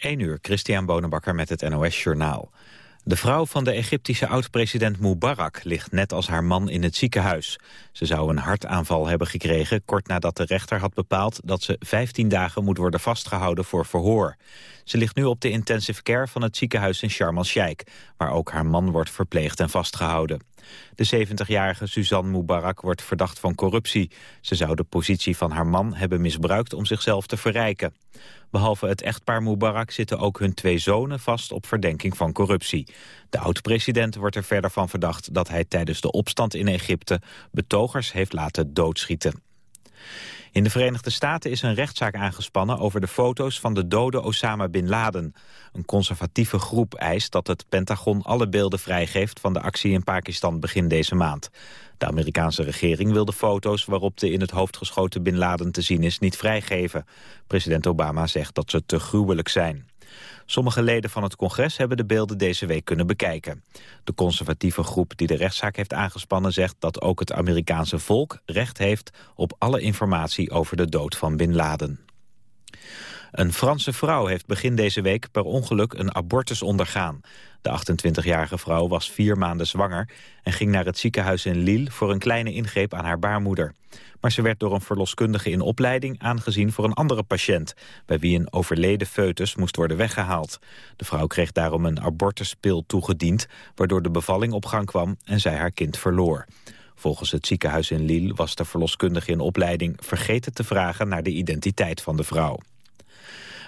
1 uur, Christian Bonenbakker met het NOS Journaal. De vrouw van de Egyptische oud-president Mubarak ligt net als haar man in het ziekenhuis. Ze zou een hartaanval hebben gekregen kort nadat de rechter had bepaald dat ze 15 dagen moet worden vastgehouden voor verhoor. Ze ligt nu op de intensive care van het ziekenhuis in Sharm el-Sheikh, waar ook haar man wordt verpleegd en vastgehouden. De 70-jarige Suzanne Mubarak wordt verdacht van corruptie. Ze zou de positie van haar man hebben misbruikt om zichzelf te verrijken. Behalve het echtpaar Mubarak zitten ook hun twee zonen vast op verdenking van corruptie. De oud-president wordt er verder van verdacht dat hij tijdens de opstand in Egypte betogers heeft laten doodschieten. In de Verenigde Staten is een rechtszaak aangespannen over de foto's van de dode Osama Bin Laden. Een conservatieve groep eist dat het Pentagon alle beelden vrijgeeft van de actie in Pakistan begin deze maand. De Amerikaanse regering wil de foto's waarop de in het hoofd geschoten Bin Laden te zien is niet vrijgeven. President Obama zegt dat ze te gruwelijk zijn. Sommige leden van het congres hebben de beelden deze week kunnen bekijken. De conservatieve groep die de rechtszaak heeft aangespannen zegt dat ook het Amerikaanse volk recht heeft op alle informatie over de dood van Bin Laden. Een Franse vrouw heeft begin deze week per ongeluk een abortus ondergaan. De 28-jarige vrouw was vier maanden zwanger en ging naar het ziekenhuis in Lille voor een kleine ingreep aan haar baarmoeder. Maar ze werd door een verloskundige in opleiding aangezien voor een andere patiënt, bij wie een overleden foetus moest worden weggehaald. De vrouw kreeg daarom een abortuspil toegediend, waardoor de bevalling op gang kwam en zij haar kind verloor. Volgens het ziekenhuis in Lille was de verloskundige in opleiding vergeten te vragen naar de identiteit van de vrouw.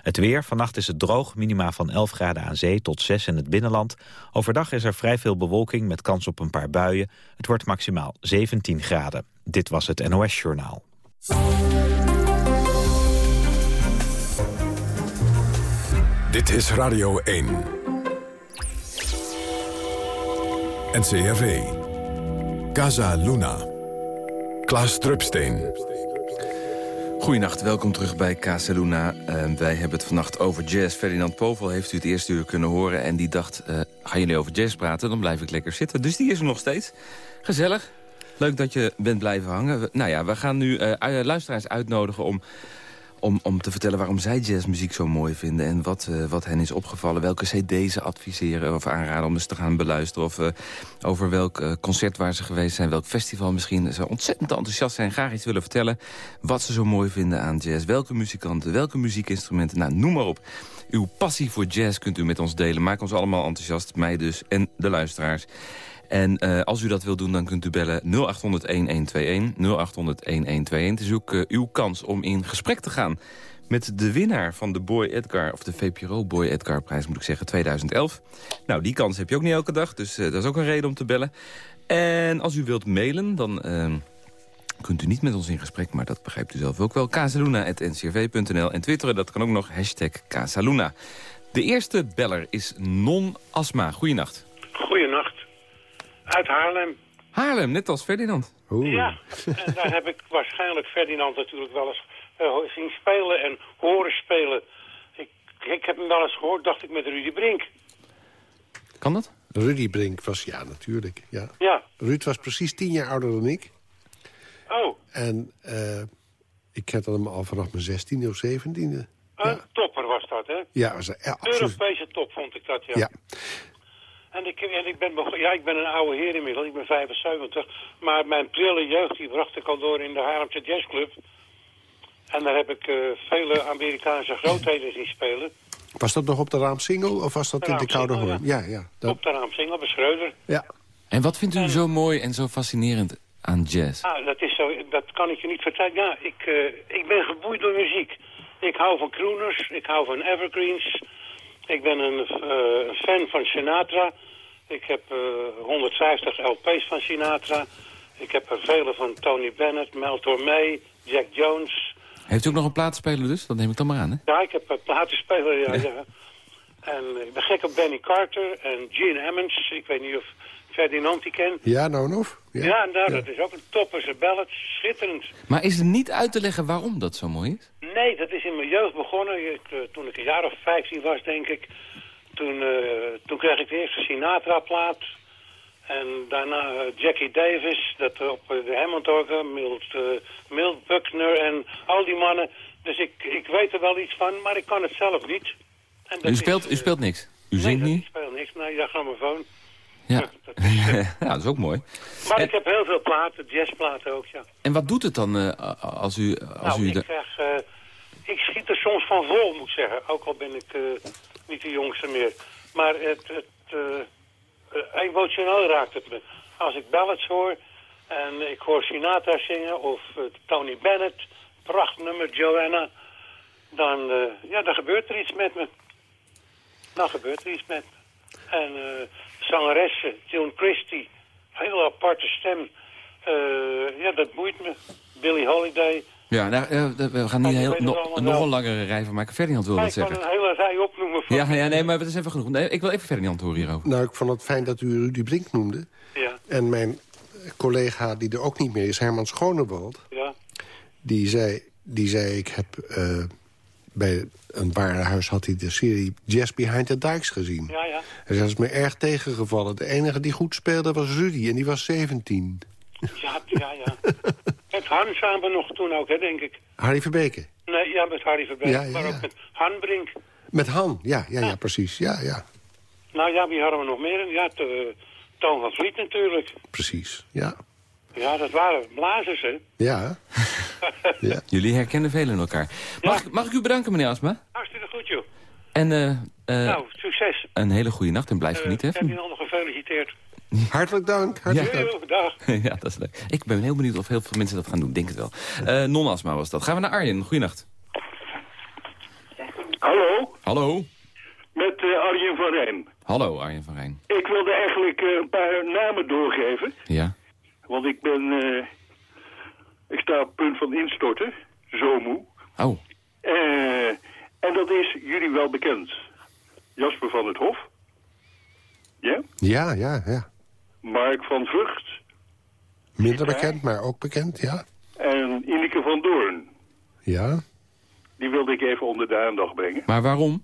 Het weer, vannacht is het droog, minima van 11 graden aan zee tot 6 in het binnenland. Overdag is er vrij veel bewolking met kans op een paar buien. Het wordt maximaal 17 graden. Dit was het NOS Journaal. Dit is Radio 1. NCRV. Casa Luna. Klaas Drupsteen. Goedenacht, welkom terug bij Casaluna. Uh, wij hebben het vannacht over jazz. Ferdinand Povel heeft u het eerste uur kunnen horen... en die dacht, uh, gaan jullie over jazz praten, dan blijf ik lekker zitten. Dus die is er nog steeds. Gezellig. Leuk dat je bent blijven hangen. nou ja, we gaan nu uh, luisteraars uitnodigen om om, om te vertellen waarom zij jazzmuziek zo mooi vinden... en wat, uh, wat hen is opgevallen, welke cd ze adviseren of aanraden... om eens te gaan beluisteren of uh, over welk uh, concert waar ze geweest zijn... welk festival misschien. Ze ontzettend enthousiast zijn, graag iets willen vertellen... wat ze zo mooi vinden aan jazz, welke muzikanten, welke muziekinstrumenten... nou, noem maar op. Uw passie voor jazz kunt u met ons delen. Maak ons allemaal enthousiast, mij dus en de luisteraars. En uh, als u dat wilt doen, dan kunt u bellen 0800-1121. 0800-1121. Het is ook uh, uw kans om in gesprek te gaan met de winnaar van de Boy Edgar... of de VPRO Boy Edgar prijs, moet ik zeggen, 2011. Nou, die kans heb je ook niet elke dag, dus uh, dat is ook een reden om te bellen. En als u wilt mailen, dan ehm, kunt u niet met ons in gesprek... maar dat begrijpt u zelf ook wel. casaluna.ncrv.nl en twitteren, dat kan ook nog, hashtag Casaluna. De eerste beller is Non Asma. Goeienacht. Goeienacht. Uit Haarlem. Haarlem, net als Ferdinand. Oeh. Ja, en daar heb ik waarschijnlijk Ferdinand natuurlijk wel eens uh, zien spelen en horen spelen. Ik, ik heb hem wel eens gehoord, dacht ik, met Rudy Brink. Kan dat? Rudy Brink was, ja, natuurlijk. Ja. ja. Ruud was precies tien jaar ouder dan ik. Oh. En uh, ik kende hem al vanaf mijn zestiende of zeventiende. Een ja. topper was dat, hè? Ja, was, ja Europese top vond ik dat, ja. ja. En ik, en ik, ben, ja, ik ben een oude heer inmiddels, ik ben 75. Maar mijn prille jeugd die bracht ik al door in de Haarlemse Jazzclub. En daar heb ik uh, vele Amerikaanse grootheden zien spelen. Was dat nog op de raamsingel of was dat in de Koude Hoorn? Ja, ja. ja dat... Op de raamsingel, bij Schreuder. Ja. En wat vindt u en... zo mooi en zo fascinerend aan jazz? Ah, dat, is zo, dat kan ik je niet vertellen. Ja, ik, uh, ik ben geboeid door muziek. Ik hou van crooners, ik hou van evergreens... Ik ben een uh, fan van Sinatra. Ik heb uh, 150 LP's van Sinatra. Ik heb er vele van Tony Bennett, Mel Tormé, Jack Jones. Heeft u ook nog een platenspeler dus? Dat neem ik dan maar aan, hè? Ja, ik heb een platenspeler, ja. ja. ja. En ik ben gek op Benny Carter en Gene Emmons. Ik weet niet of Ferdinand die kent. Ja, nou of? Ja, ja, nou, dat is ook een topper. Ze bellen, schitterend. Maar is er niet uit te leggen waarom dat zo mooi is? Nee, dat is in mijn jeugd begonnen. Ik, uh, toen ik een jaar of 15 was, denk ik. Toen, uh, toen kreeg ik de eerste Sinatra-plaat. En daarna uh, Jackie Davis, dat op de Hammond-orgel, Milt, Milt Buckner en al die mannen. Dus ik, ik weet er wel iets van, maar ik kan het zelf niet. En dat U is, speelt, u eh, speelt niks? U nee, zingt dat- niet? ik speel niks. Nee, ja, grammofoon. Ja. dat is, ja, dat is ook mooi. maar En- ik heb heel veel platen, jazzplaten ook, ja. En wat doet het dan eh, als u... Als nou, u ik de... krijg... eh, ik schiet er soms van vol, moet ik zeggen. Ook al ben ik eh, niet de jongste meer. Maar het, het, emotioneel raakt het me. Als ik ballads hoor en ik hoor Sinatra zingen of Tony Bennett, prachtnummer Joanna, dan, eh, ja, dan gebeurt er iets met me. Dan gebeurt er iets met me. En eh zangeressen, June Christie, heel aparte stem. Eh, ja, dat boeit me. Billie Holiday. Ja, nou, eh, we gaan niet heel, het nog, wel. een langere rij van maken. Ferdinand wil dat ik kan zeggen. een hele rij opnoemen van... Ja, ja, nee, maar dat is even genoeg. Nee, ik wil even Ferdinand horen hierover. Nou, ik vond het fijn dat u Rudy Brink noemde. Ja, En mijn collega, die er ook niet meer is, Herman Schonewald... ja. die zei, die zei ik heb eh, bij een warenhuis had hij de serie Jazz Behind the Dikes gezien. Ja, ja. Zei, dat is me erg tegengevallen. De enige die goed speelde was Rudy en die was 17. Ja, ja, ja. Met Han samen nog toen ook, hè, denk ik. Harry Verbeke. Nee, ja, met Harry Verbeek, Ja, ja, maar ook met Han Brink. Met Han, ja, ja, ja, precies. Ja, ja, Nou ja, wie hadden we nog meer? Ja, te, Toon van Vliet natuurlijk. precies. Ja, Ja, dat waren blazers, hè. ja. ja. Jullie herkennen velen elkaar. Mag, ik- mag ik u bedanken, meneer Asma? Hartstikke goed, joh. En eh, eh, nou, succes. een hele goede nacht en blijf Eh genieten. hè? Ferdinand nog gefeliciteerd. Hartelijk dank. Hartelijk dank. Joe, dag. ja, dat is leuk. Ik ben heel benieuwd of heel veel mensen dat gaan doen. Denk het wel. Eh Non-Asma was dat. Gaan we naar Arjen. Goeienacht. Hallo, Hallo. met eh, Arjen van Rijn. Hallo, Arjen van Rijn. Ik wilde eigenlijk eh, een paar namen doorgeven. Ja. Want ik ben... eh, ik sta op het punt van instorten. Zo moe. Oh, Eh, en dat is jullie wel bekend. Jasper van het Hof. Ja? Ja, ja, ja. Mark van Vught. Minder bekend, maar ook bekend, ja. En Ineke van Doorn. Ja. Die wilde ik even onder de aandacht brengen. maar waarom?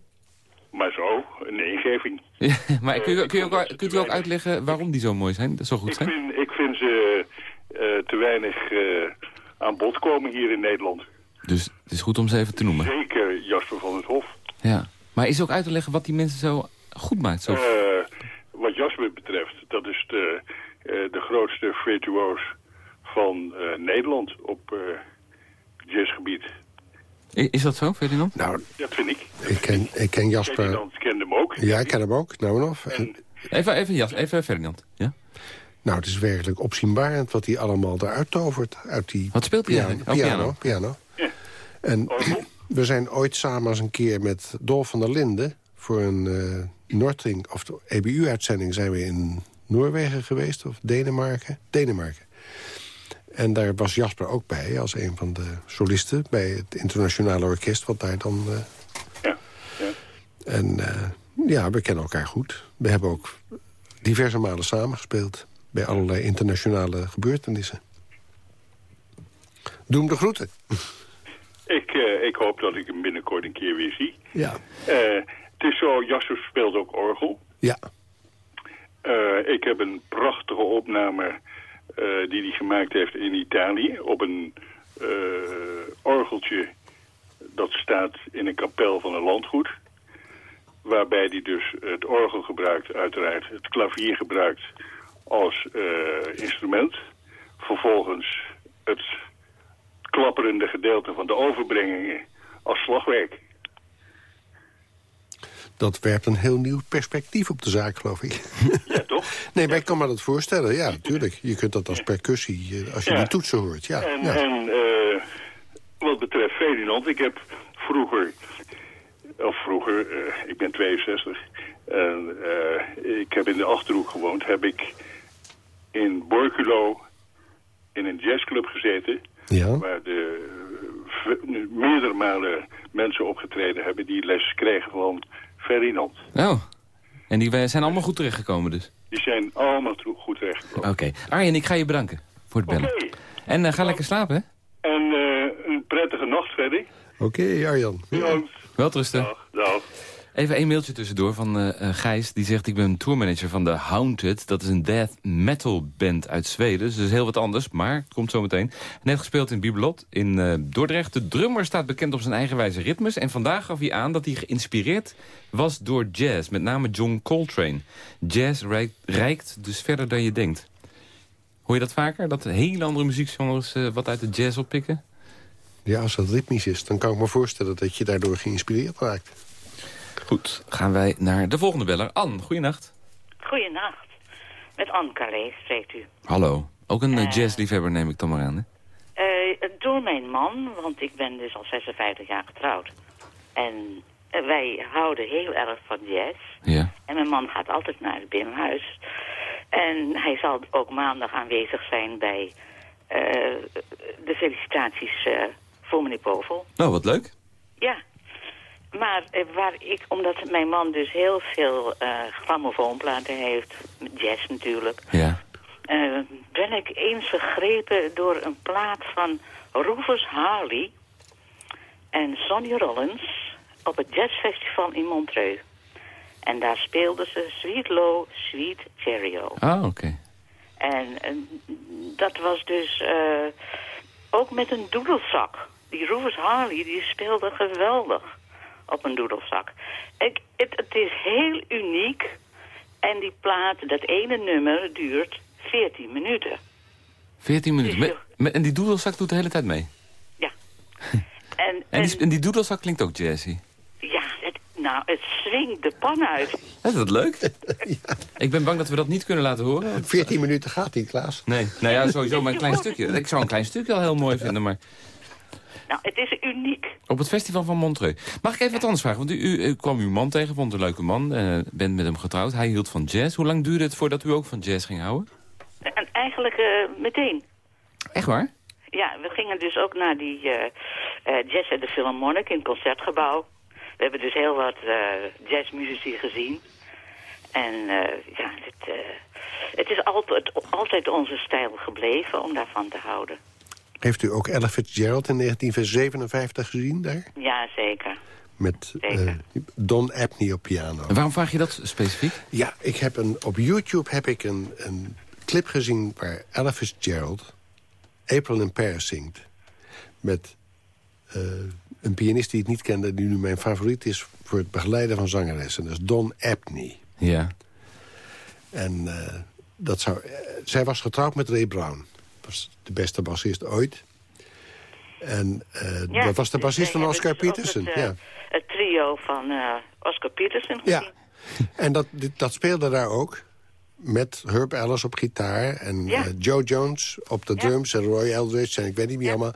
Maar zo, een ingeving. Ja, maar kun je, kun je ook, kunt u ook uitleggen waarom die zo mooi zijn? Zo goed Ik zijn? vind, ik vind ze eh, te weinig eh, aan bod komen hier in Nederland. Dus het is goed om ze even te noemen. Zeker Jasper van het Hof. Ja. Maar is ook uit te leggen wat die mensen zo goed maakt? Zo... Eh, wat Jasper betreft, dat is de, eh, de grootste virtuoos van eh, Nederland op eh, jazzgebied. Is dat zo, Ferdinand? Nou, Dat vind ik. ik ken, ik ken Jasper... Ferdinand kende hem ook. Ja, ik ken hem ook, nou en of. En, En Even, even, Jas, even Ferdinand. Ja? nou, het is werkelijk opzienbarend wat hij allemaal eruit tovert. Uit die Wat speelt hij piano. Oh, piano, piano. piano. En Orgel? we zijn ooit samen eens een keer met Dolf van der Linden... voor een eh Noordring, of de EBU-uitzending zijn we in Noorwegen geweest. Of Denemarken. Denemarken. En daar was Jasper ook bij als een van de solisten... bij het internationale orkest, wat daar dan... eh, ja, ja. en eh, ja, we kennen elkaar goed. We hebben ook diverse malen samengespeeld... bij allerlei internationale gebeurtenissen. Doe hem de groeten. Ik, eh, ik hoop dat ik hem binnenkort een keer weer zie. Ja. Het is zo, Jasper speelt ook orgel. Ja. Ik heb een prachtige opname eh, die hij gemaakt heeft in Italië... op een eh, orgeltje dat staat in een kapel van een landgoed. Waarbij hij dus het orgel gebruikt, uiteraard het klavier gebruikt als eh, instrument. Vervolgens het klapperende gedeelte van de overbrengingen als slagwerk. Dat werpt een heel nieuw perspectief op de zaak, geloof ik. Ja, toch? nee, maar ik kan me dat voorstellen. Ja, natuurlijk. Je kunt dat als percussie, eh, als je Ja. die toetsen hoort. Ja, En, en eh, wat betreft Ferdinand, ik heb vroeger, of vroeger, eh, ik ben 62, en ik heb in de Achterhoek gewoond, heb ik in Borculo in een jazzclub gezeten, ja. waar de meerdere malen mensen opgetreden hebben die les kregen van Ferdinand. Oh. En die eh, zijn allemaal goed terechtgekomen dus? Die zijn allemaal goed terechtgekomen. Oké. Arjen, ik ga je bedanken voor het Oké, bellen. En eh, ga lekker slapen, hè? en eh, een prettige nacht, Freddy. Oké, Arjan. Ja. Bedankt. Wel rusten. Dag, dag. Even een mailtje tussendoor van uh, Gijs. Die zegt, ik ben tourmanager van de Haunted. Dat is een death metal band uit Zweden. Dus is heel wat anders, maar het komt zo meteen. Net gespeeld in Bibelot in uh, Dordrecht. De drummer staat bekend op zijn eigenwijze ritmes. En vandaag gaf hij aan dat hij geïnspireerd was door jazz. Met name John Coltrane. Jazz reikt, dus verder dan je denkt. Hoor je dat vaker? Dat hele andere muziekgenres wat uit de jazz oppikken? Ja, als dat ritmisch is, dan kan ik me voorstellen dat je daardoor geïnspireerd raakt. Goed, gaan wij naar de volgende beller. Anne, goeienacht. Goeienacht. Met Anne Calais spreekt u. Hallo. Ook een uh, jazzliefhebber neem ik dan maar aan, hè? Uh, door mijn man, want ik ben dus al 56 jaar getrouwd. En wij houden heel erg van jazz. Ja. En mijn man gaat altijd naar het binnenhuis. En hij zal ook maandag aanwezig zijn bij uh, de felicitaties voor meneer Povel. Nou, wat leuk. Ja. Maar uh, waar ik, omdat mijn man dus heel veel grammofoonplaten heeft, jazz natuurlijk... Ja. ben ik eens gegrepen door een plaat van Rufus Harley en Sonny Rollins op het jazzfestival in Montreux. En daar speelden ze Sweet Low, Sweet Cheerio. Ah, oké. En, en, dat was dus uh, ook met een doedelzak. Die Rufus Harley, die speelde geweldig op een doedelzak. Ik, het, het is heel uniek. En die plaat, dat ene nummer, duurt 14 minuten. 14 minuten? Dus, met, en die doedelzak doet de hele tijd mee? Ja. en, en, die, en die doedelzak klinkt ook jazzy? Ja, het, nou, het swingt de pan uit. Is dat leuk? ja. Ik ben bang dat we dat niet kunnen laten horen. 14 minuten gaat niet, Klaas. Nee, nou ja, sowieso maar een klein stukje. Ik zou een klein stukje al heel mooi vinden, maar... Nou, het is uniek. Op het festival van Montreux. Mag ik even wat anders vragen? Want u, u, u kwam uw man tegen, vond een leuke man. Uh, bent met hem getrouwd. Hij hield van jazz. Hoe lang duurde het voordat u ook van jazz ging houden? En eigenlijk uh, meteen. Echt waar? Ja, we gingen dus ook naar die uh, jazz at the Philharmonic in het Concertgebouw. We hebben dus heel wat jazzmuzici gezien. En ja, het, het is altijd, altijd onze stijl gebleven om daarvan te houden. Heeft u ook Ella Fitzgerald in 1957 gezien daar? Ja, zeker. Met uh, Don Abney op piano. En waarom vraag je dat specifiek? Ja, ik heb een, op YouTube heb ik een, een clip gezien waar Ella Fitzgerald April in Paris zingt. Met uh, een pianist die ik niet kende, die nu mijn favoriet is voor het begeleiden van zangeressen. Dat is Don Abney. Ja. En uh, dat zou, zij was getrouwd met Ray Brown was de beste bassist ooit. En uh, ja, dat was de bassist van Oscar Peterson. Het, uh, ja. het trio van uh, Oscar Peterson. Ja, en dat, dat speelde daar ook. Met Herb Ellis op gitaar en ja. Joe Jones op de drums... en Roy Eldridge en ik weet niet wie allemaal.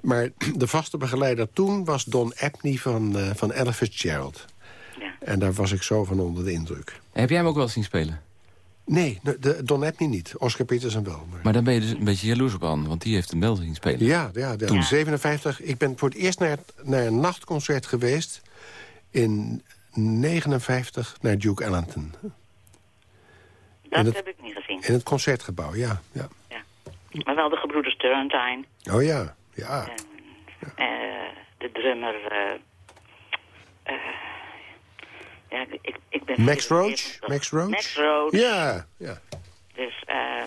Maar de vaste begeleider toen was Don Abney van, van Ella Fitzgerald. Ja. En daar was ik zo van onder de indruk. Heb jij hem ook wel zien spelen? Nee, de, Don niet. Oscar Peterson wel. Maar... maar dan ben je dus een beetje jaloers op Anne, want die heeft een wel zien spelen. Ja, ja, ja. toen 57. Ik ben voor het eerst naar, naar een nachtconcert geweest... in 59 naar Duke Ellington. Dat het, heb ik niet gezien. In het concertgebouw, ja. ja. ja. Maar wel de gebroeders Turrentine. Oh ja, ja. En, uh, de drummer... Uh, ja, ik, ik ben Max Roach? Max Roach? Max Roach. Ja, ja. Dus, uh,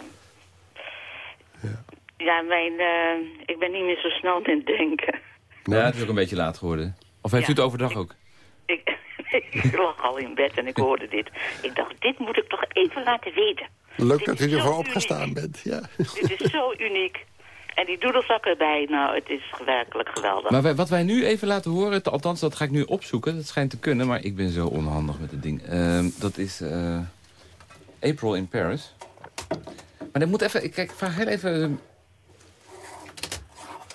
ja. ja, mijn, uh, ik ben niet meer zo snel in het denken. Ja, het is ook een beetje laat geworden. Of heeft ja. u het overdag ook? Ik, ik lag al in bed en ik hoorde dit. Ik dacht, dit moet ik toch even laten weten. Leuk dit dat u ervoor opgestaan bent, ja. Dit is zo uniek. En die doedelzak erbij, nou, het is werkelijk geweldig. Maar wij, wat wij nu even laten horen, althans dat ga ik nu opzoeken. Dat schijnt te kunnen, maar ik ben zo onhandig met het ding. Uh, dat is uh, April in Paris. Maar dat moet even, kijk, ik vraag heel even...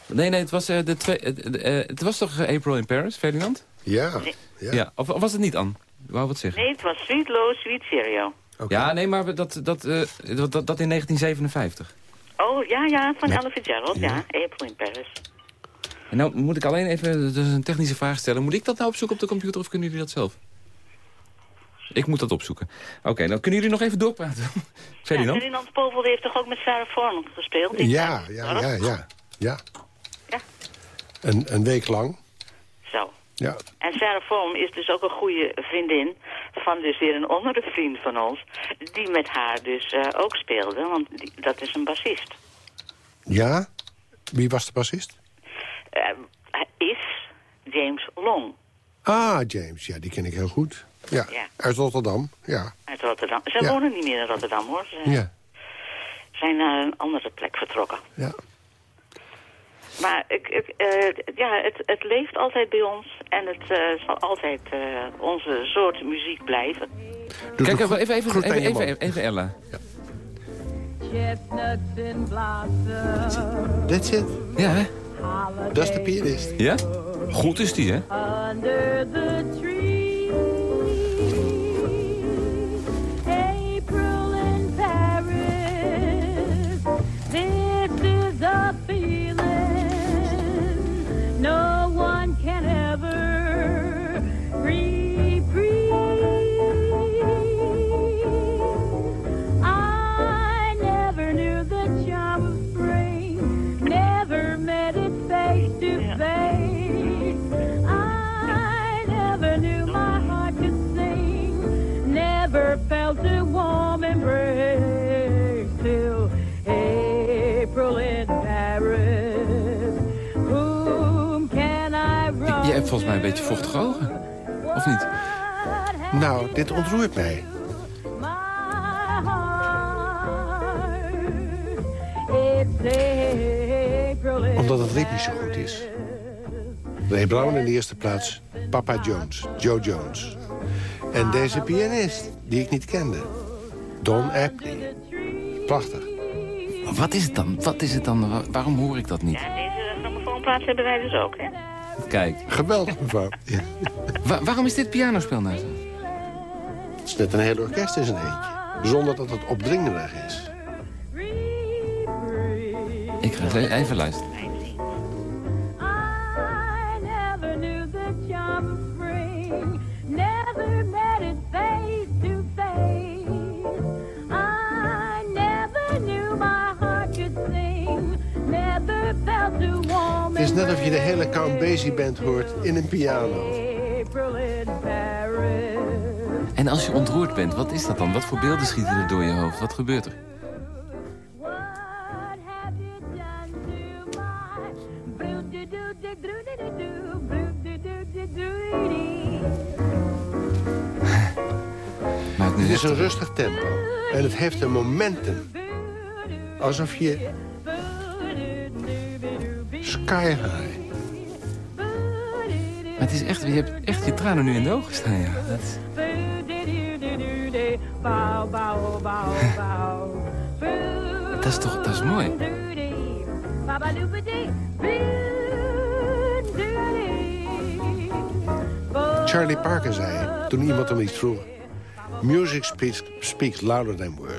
Nee, nee, het was, uh, de twee, het was toch April in Paris, Ferdinand? Ja. Ja. ja. Of, of was het niet, Anne? Wou wat zeggen? Nee, het was Sweet Low, Sweet. Okay. Ja, nee, maar dat, dat, dat, dat, dat in 1957. Oh, ja, ja, van Ella Fitzgerald, ja. ja. April in Paris. En nou moet ik alleen even dus een technische vraag stellen. Moet ik dat nou opzoeken op de computer of kunnen jullie dat zelf? Ik moet dat opzoeken. Oké, okay, dan kunnen jullie nog even doorpraten. Ferdinand? Ja, Ferdinand Povel heeft toch ook met Sarah Vaughan gespeeld? Ja, ja, ja, ja, ja. Ja. Een, een week lang. Ja. En Sarah Foam is dus ook een goede vriendin van dus weer een andere vriend van ons... die met haar dus eh, ook speelde, want die- dat is een bassist. Ja? Wie was de bassist? Hij is James Long Ah, James. Ja, die ken ik heel goed. Ja, Ja. uit Rotterdam. Ja. uit Rotterdam. Ze Ja. wonen niet meer in Rotterdam, hoor. Ze Ja. zijn naar een andere plek vertrokken. ja. Maar ik, ik, eh, ja, het, het leeft altijd bij ons en het eh, zal altijd eh, onze soort muziek blijven. Doe Kijk, even, even, even, even, Ella. Blossom. That's it. Ja, hè? Dat is de pianist. Ja? Goed is die, hè? Under the tree. Mij een beetje vochtige ogen. Of niet? Nou, dit ontroert mij. Omdat het ritmisch zo goed is. Ray Brown in de eerste plaats. Papa Jones, Joe Jones. En deze pianist, die ik niet kende. Don Apley. Prachtig. Wat is het dan? Wat is het dan? Wa- Waarom hoor ik dat niet? Ja, deze grammofoonplaats hebben wij dus ook, hè? Kijk, Geweldig, mevrouw. Ja. wa- waarom is dit pianospel nou zo? Het is net een heel orkest in zijn eentje. Zonder dat het opdringerig is. Ik ga eens even luisteren. Je de hele Count Basie band hoort in een piano. En als je ontroerd bent, wat is dat dan? Wat voor beelden schieten er door je hoofd? Wat gebeurt er? Het is een rustig tempo. En het heeft een momentum. Alsof je sky high. Het is echt, je hebt echt je tranen nu in de ogen staan, ja. Is-. Dat is toch- dat is mooi. Charlie Parker zei, toen iemand hem iets vroeg... Music speaks, speaks louder than words.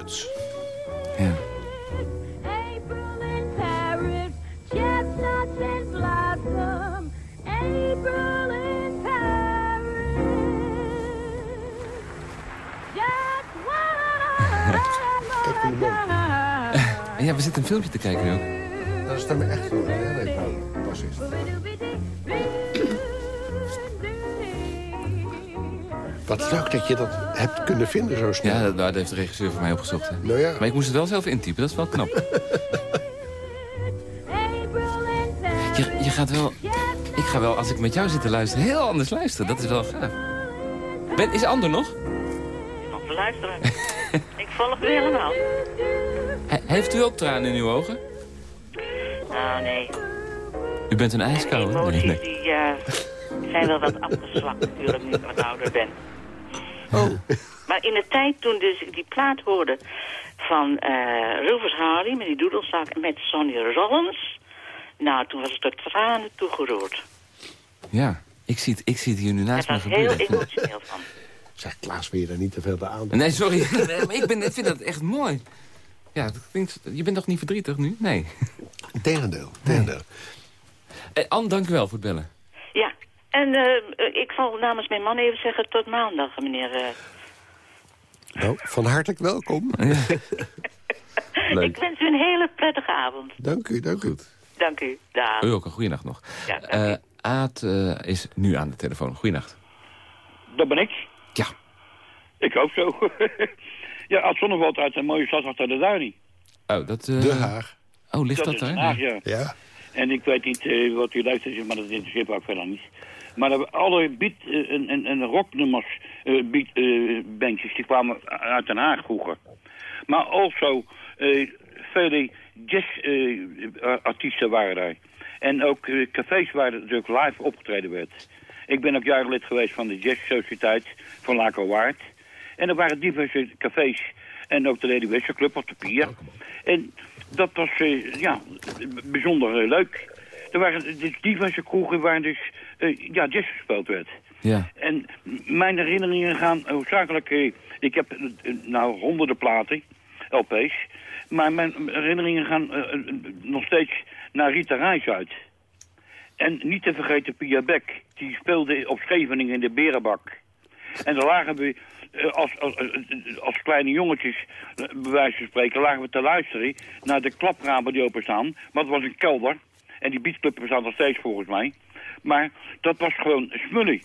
Je dat hebt kunnen vinden zo snel. Ja, dat, daar heeft de regisseur voor mij opgezocht. Hè. Nou ja. Maar ik moest het wel zelf intypen, dat is wel knap. Je, je gaat wel... Ik ga wel, als ik met jou zit te luisteren, heel anders luisteren. Dat is wel gaaf. Ben, is Ander nog? Nog te luisteren. ik volg u helemaal. He- heeft u ook tranen in uw ogen? Nou, nee. U bent een ijskoude. Nee, emoties nee. die eh, zijn wel wat afgezwakt natuurlijk nu ik wat ouder ben. Oh, Maar in de tijd toen dus ik die plaat hoorde van eh Rufus Harley met die doedelzak en met Sonny Rollins... Nou, toen was ik tot tranen toegeroerd. Ja, ik zie, het, ik zie het hier nu naast Het me was heel gebeuren. emotioneel van. zeg Klaas, wil je daar niet te veel bij aan? Nee, sorry. Nee, maar ik, ben, ik vind dat echt mooi. Ja, dat klinkt, je bent toch niet verdrietig nu? Nee. Tegendeel, tegendeel. Eh, Anne, dank u wel voor het bellen. En eh, ik zal namens mijn man even zeggen tot maandag, meneer. eh. Nou, van hartelijk welkom. Ik wens u een hele prettige avond. Dank u, dank u. Dank u. Dag. U ook een goede nacht nog. Ja, Eh. Aad eh, is nu aan de telefoon. Goeienacht. Dat ben ik. Ja. Ik hoop zo. ja, Ad Zonneveld uit een mooie stad achter de Duinie. Oh, dat... eh, De Haag. Oh, ligt dat, daar? Den Haag, ja. Ja. En ik weet niet wat u luistert, is, maar dat interesseert me ook verder niet. Maar alle beat eh, en, en, en rocknummers, eh eh, bandjes, die kwamen uit Den Haag vroeger. Maar also, vele jazz-artiesten waren daar. En ook cafés waar natuurlijk live opgetreden werd. Ik ben ook jaren lid geweest van de Jazz Sociëteit van Laco. En er waren diverse cafés. En ook de Lady Wester Club op de Pier. En dat was ja, bijzonder leuk. Er waren dus diverse kroegen waar dus eh, ja, jazz gespeeld werd. Ja. En mijn herinneringen gaan hoofdzakelijk... eh, ik heb eh, nou honderden platen, LP's. Maar mijn herinneringen gaan nog steeds naar Rita Reis uit. En niet te vergeten Pia Beck. Die speelde op Scheveningen in de Berenbak. En daar lagen we als, als, kleine jongetjes, bij wijze van spreken, lagen we te luisteren naar de klapramen die openstaan. Maar het was een kelder. En die beachclub bestaat nog steeds volgens mij. Maar dat was gewoon smully.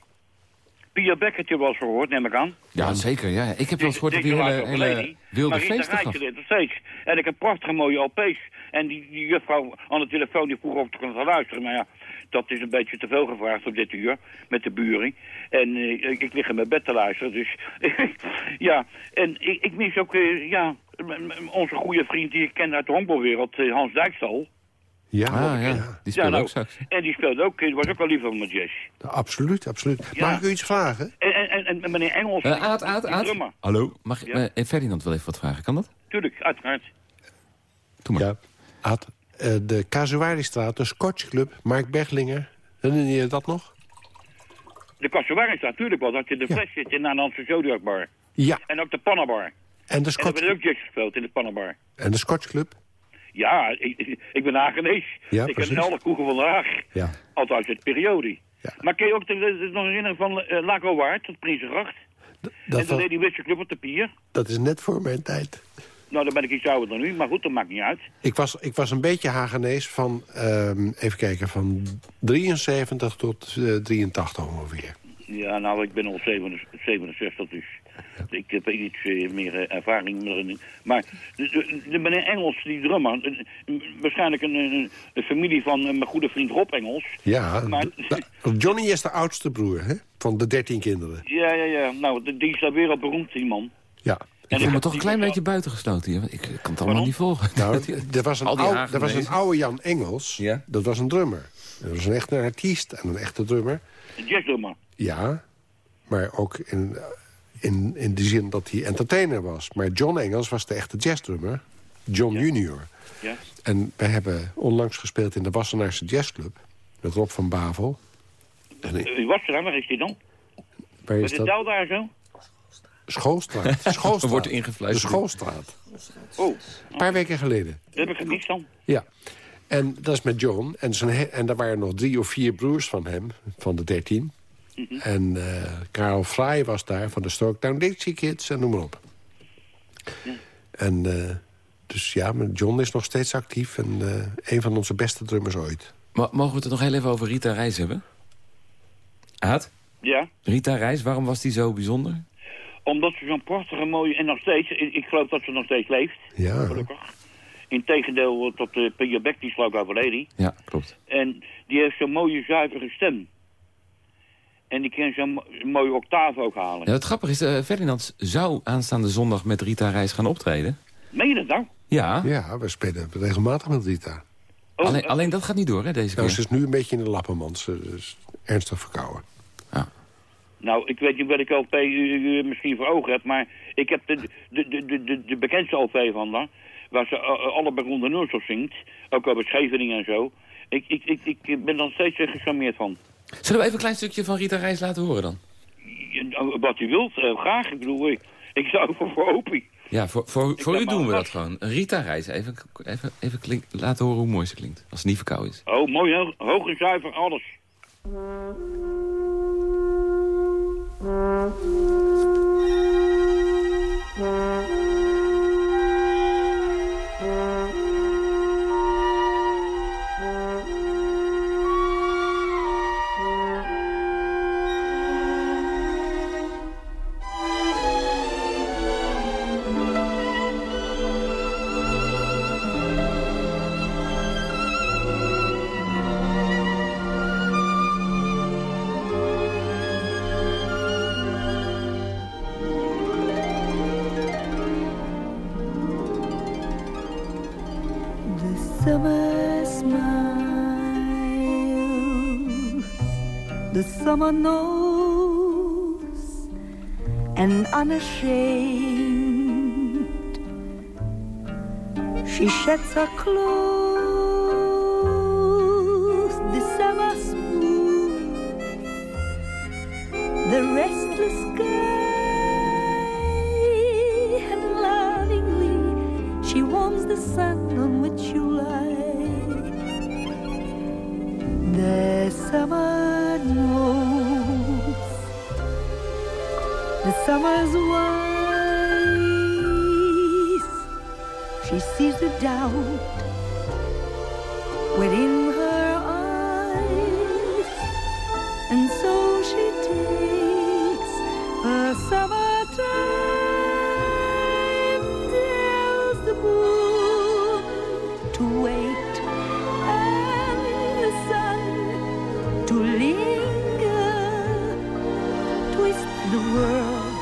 Pia Beck had je wel eens gehoord, neem ik aan. Ja, zeker. Ja. Ik heb wel eens gehoord dat die hele, hele wilde feesten gaf. deed het steeds. En ik heb prachtige mooie LP's. En die, die juffrouw aan de telefoon die vroeg of ik kon gaan luisteren. Maar ja, dat is een beetje te veel gevraagd op dit uur. Met de buren. En eh, ik, ik lig in mijn bed te luisteren. Dus ja, en ik, ik mis ook eh, ja, onze goede vriend die ik ken uit de honkbalwereld, eh, Hans Dijkstal. Ja, Ah, ja. Die Ja, speelde nou, ook straks. En die speelde ook, die was ook wel liever met jazz. absoluut, absoluut. Ja. Mag ik u iets vragen? En, en, en, en meneer Engels, Eh, Aad, Aad, die Aad. Hallo. Mag ik Ja. eh, Ferdinand wel even wat vragen? Kan dat? Tuurlijk, uiteraard. Doe maar. Ja. Ad, eh, de Casuaristraat, de Scotch Club, Mark Berglinger. Herinner je dat nog? De Kassewaring staat natuurlijk wel, dat je de Ja. fles zit in de Nederlandse Zodiacbar. Ja. En ook de Pannabar. En de, En er Scotch, werd ook jazz gespeeld in de Pannabar. en de Scotch Club? Ja, ik, ben Hagenees. Ja, ik ken alle kroegen van Haag. Ja. Althans uit de periode. Ja. Maar kun je ook de, de- nog herinneren van uh, Laco Waard, tot Prinsengracht? Dat, en de Lady Witcher Club op de Pier? dat is net voor mijn tijd. Nou, dan ben ik iets ouder dan nu, maar goed, dat maakt niet uit. Ik was, ik was een beetje Hagenees van, ehm, even kijken, van 73 tot eh, 83 ongeveer. Ja, nou, ik ben al 67, 67 dus. Ik heb iets eh, meer eh, ervaring. met- Maar de, de, de meneer Engels, die drummer, eh, eh, waarschijnlijk een, een, een familie van eh, mijn goede vriend Rob Engels. Ja, Maar- Johnny is de oudste broer hè, van de 13 kinderen. Ja, ja, ja. Nou, die die is daar wereldberoemd, die man. Ja. Ik voel me toch een klein beetje buitengesloten hier. want Ik kan het allemaal Waarom? niet volgen. Nou, er was een, oude, er was een oude Jan Engels, Ja. dat was een drummer. Dat was een echte artiest en een echte drummer. Een jazzdrummer. Ja, maar ook in, in, in de zin dat hij entertainer was. Maar John Engels was de echte jazzdrummer. John Junior. Ja. En we hebben onlangs gespeeld in de Wassenaarse Jazzclub. Met Rob van Bavel. En ik- Eh, Wie was er? Waar is die dan? waar Is dat? Daar zo? Schoolstraat. Schoolstraat. Er wordt De ingefluisterd. Schoolstraat. Oh, Een paar weken geleden. dat heb ik gemist dan. Ja. En dat is met John. En, zijn en er waren nog drie of vier broers van hem, van de dertien. Mhm. En eh Karel Fry was daar, van de Storktown Dixie Kids en noem maar op. En eh, dus ja, maar John is nog steeds actief. En eh, een van onze beste drummers ooit. Ma- Mogen we het nog heel even over Rita Reis hebben? Aad? Ja. Rita Reis, waarom was die zo bijzonder? Omdat ze zo'n prachtige mooie... En nog steeds, ik, ik geloof dat ze nog steeds leeft. Ja. Gelukkig. Integendeel tot uh, Pia Beck, die is geloof ik overleden. Ja, klopt. En die heeft zo'n mooie, zuivere stem. En die kan zo'n mo- mooie octaaf ook halen. Ja, het grappige is, eh, Ferdinand zou aanstaande zondag met Rita Reis gaan optreden. Meen je dat nou? Ja, Ja, we spelen regelmatig met Rita. Oh, alleen, eh, alleen dat gaat niet door, hè, deze Nou, keer. ze is nu een beetje in de lappenmand. Ze is ernstig verkouden. Nou, ik weet niet wat ik LP uh, misschien voor ogen heb, maar ik heb de, de, de, de, de, bekendste LP van haar, waar ze uh, alle beroemde nummers op zingt, ook over Scheveningen en zo. Ik, ik, ik, ik ben dan steeds gecharmeerd van. Zullen we even een klein stukje van Rita Reis laten horen dan? Ja, Wat u wilt, uh, graag. Ik bedoel, ik, ik zou voor, voor Opie. Ja, voor, voor, voor u doen we dat gewoon. Rita Reis, even, even, even klink- laten horen hoe mooi ze klinkt. Als het niet verkouden is. Oh, mooi, hoog, hoog en zuiver, alles. Summer knows, and unashamed, she sheds her clothes, the summer smooth, the restless world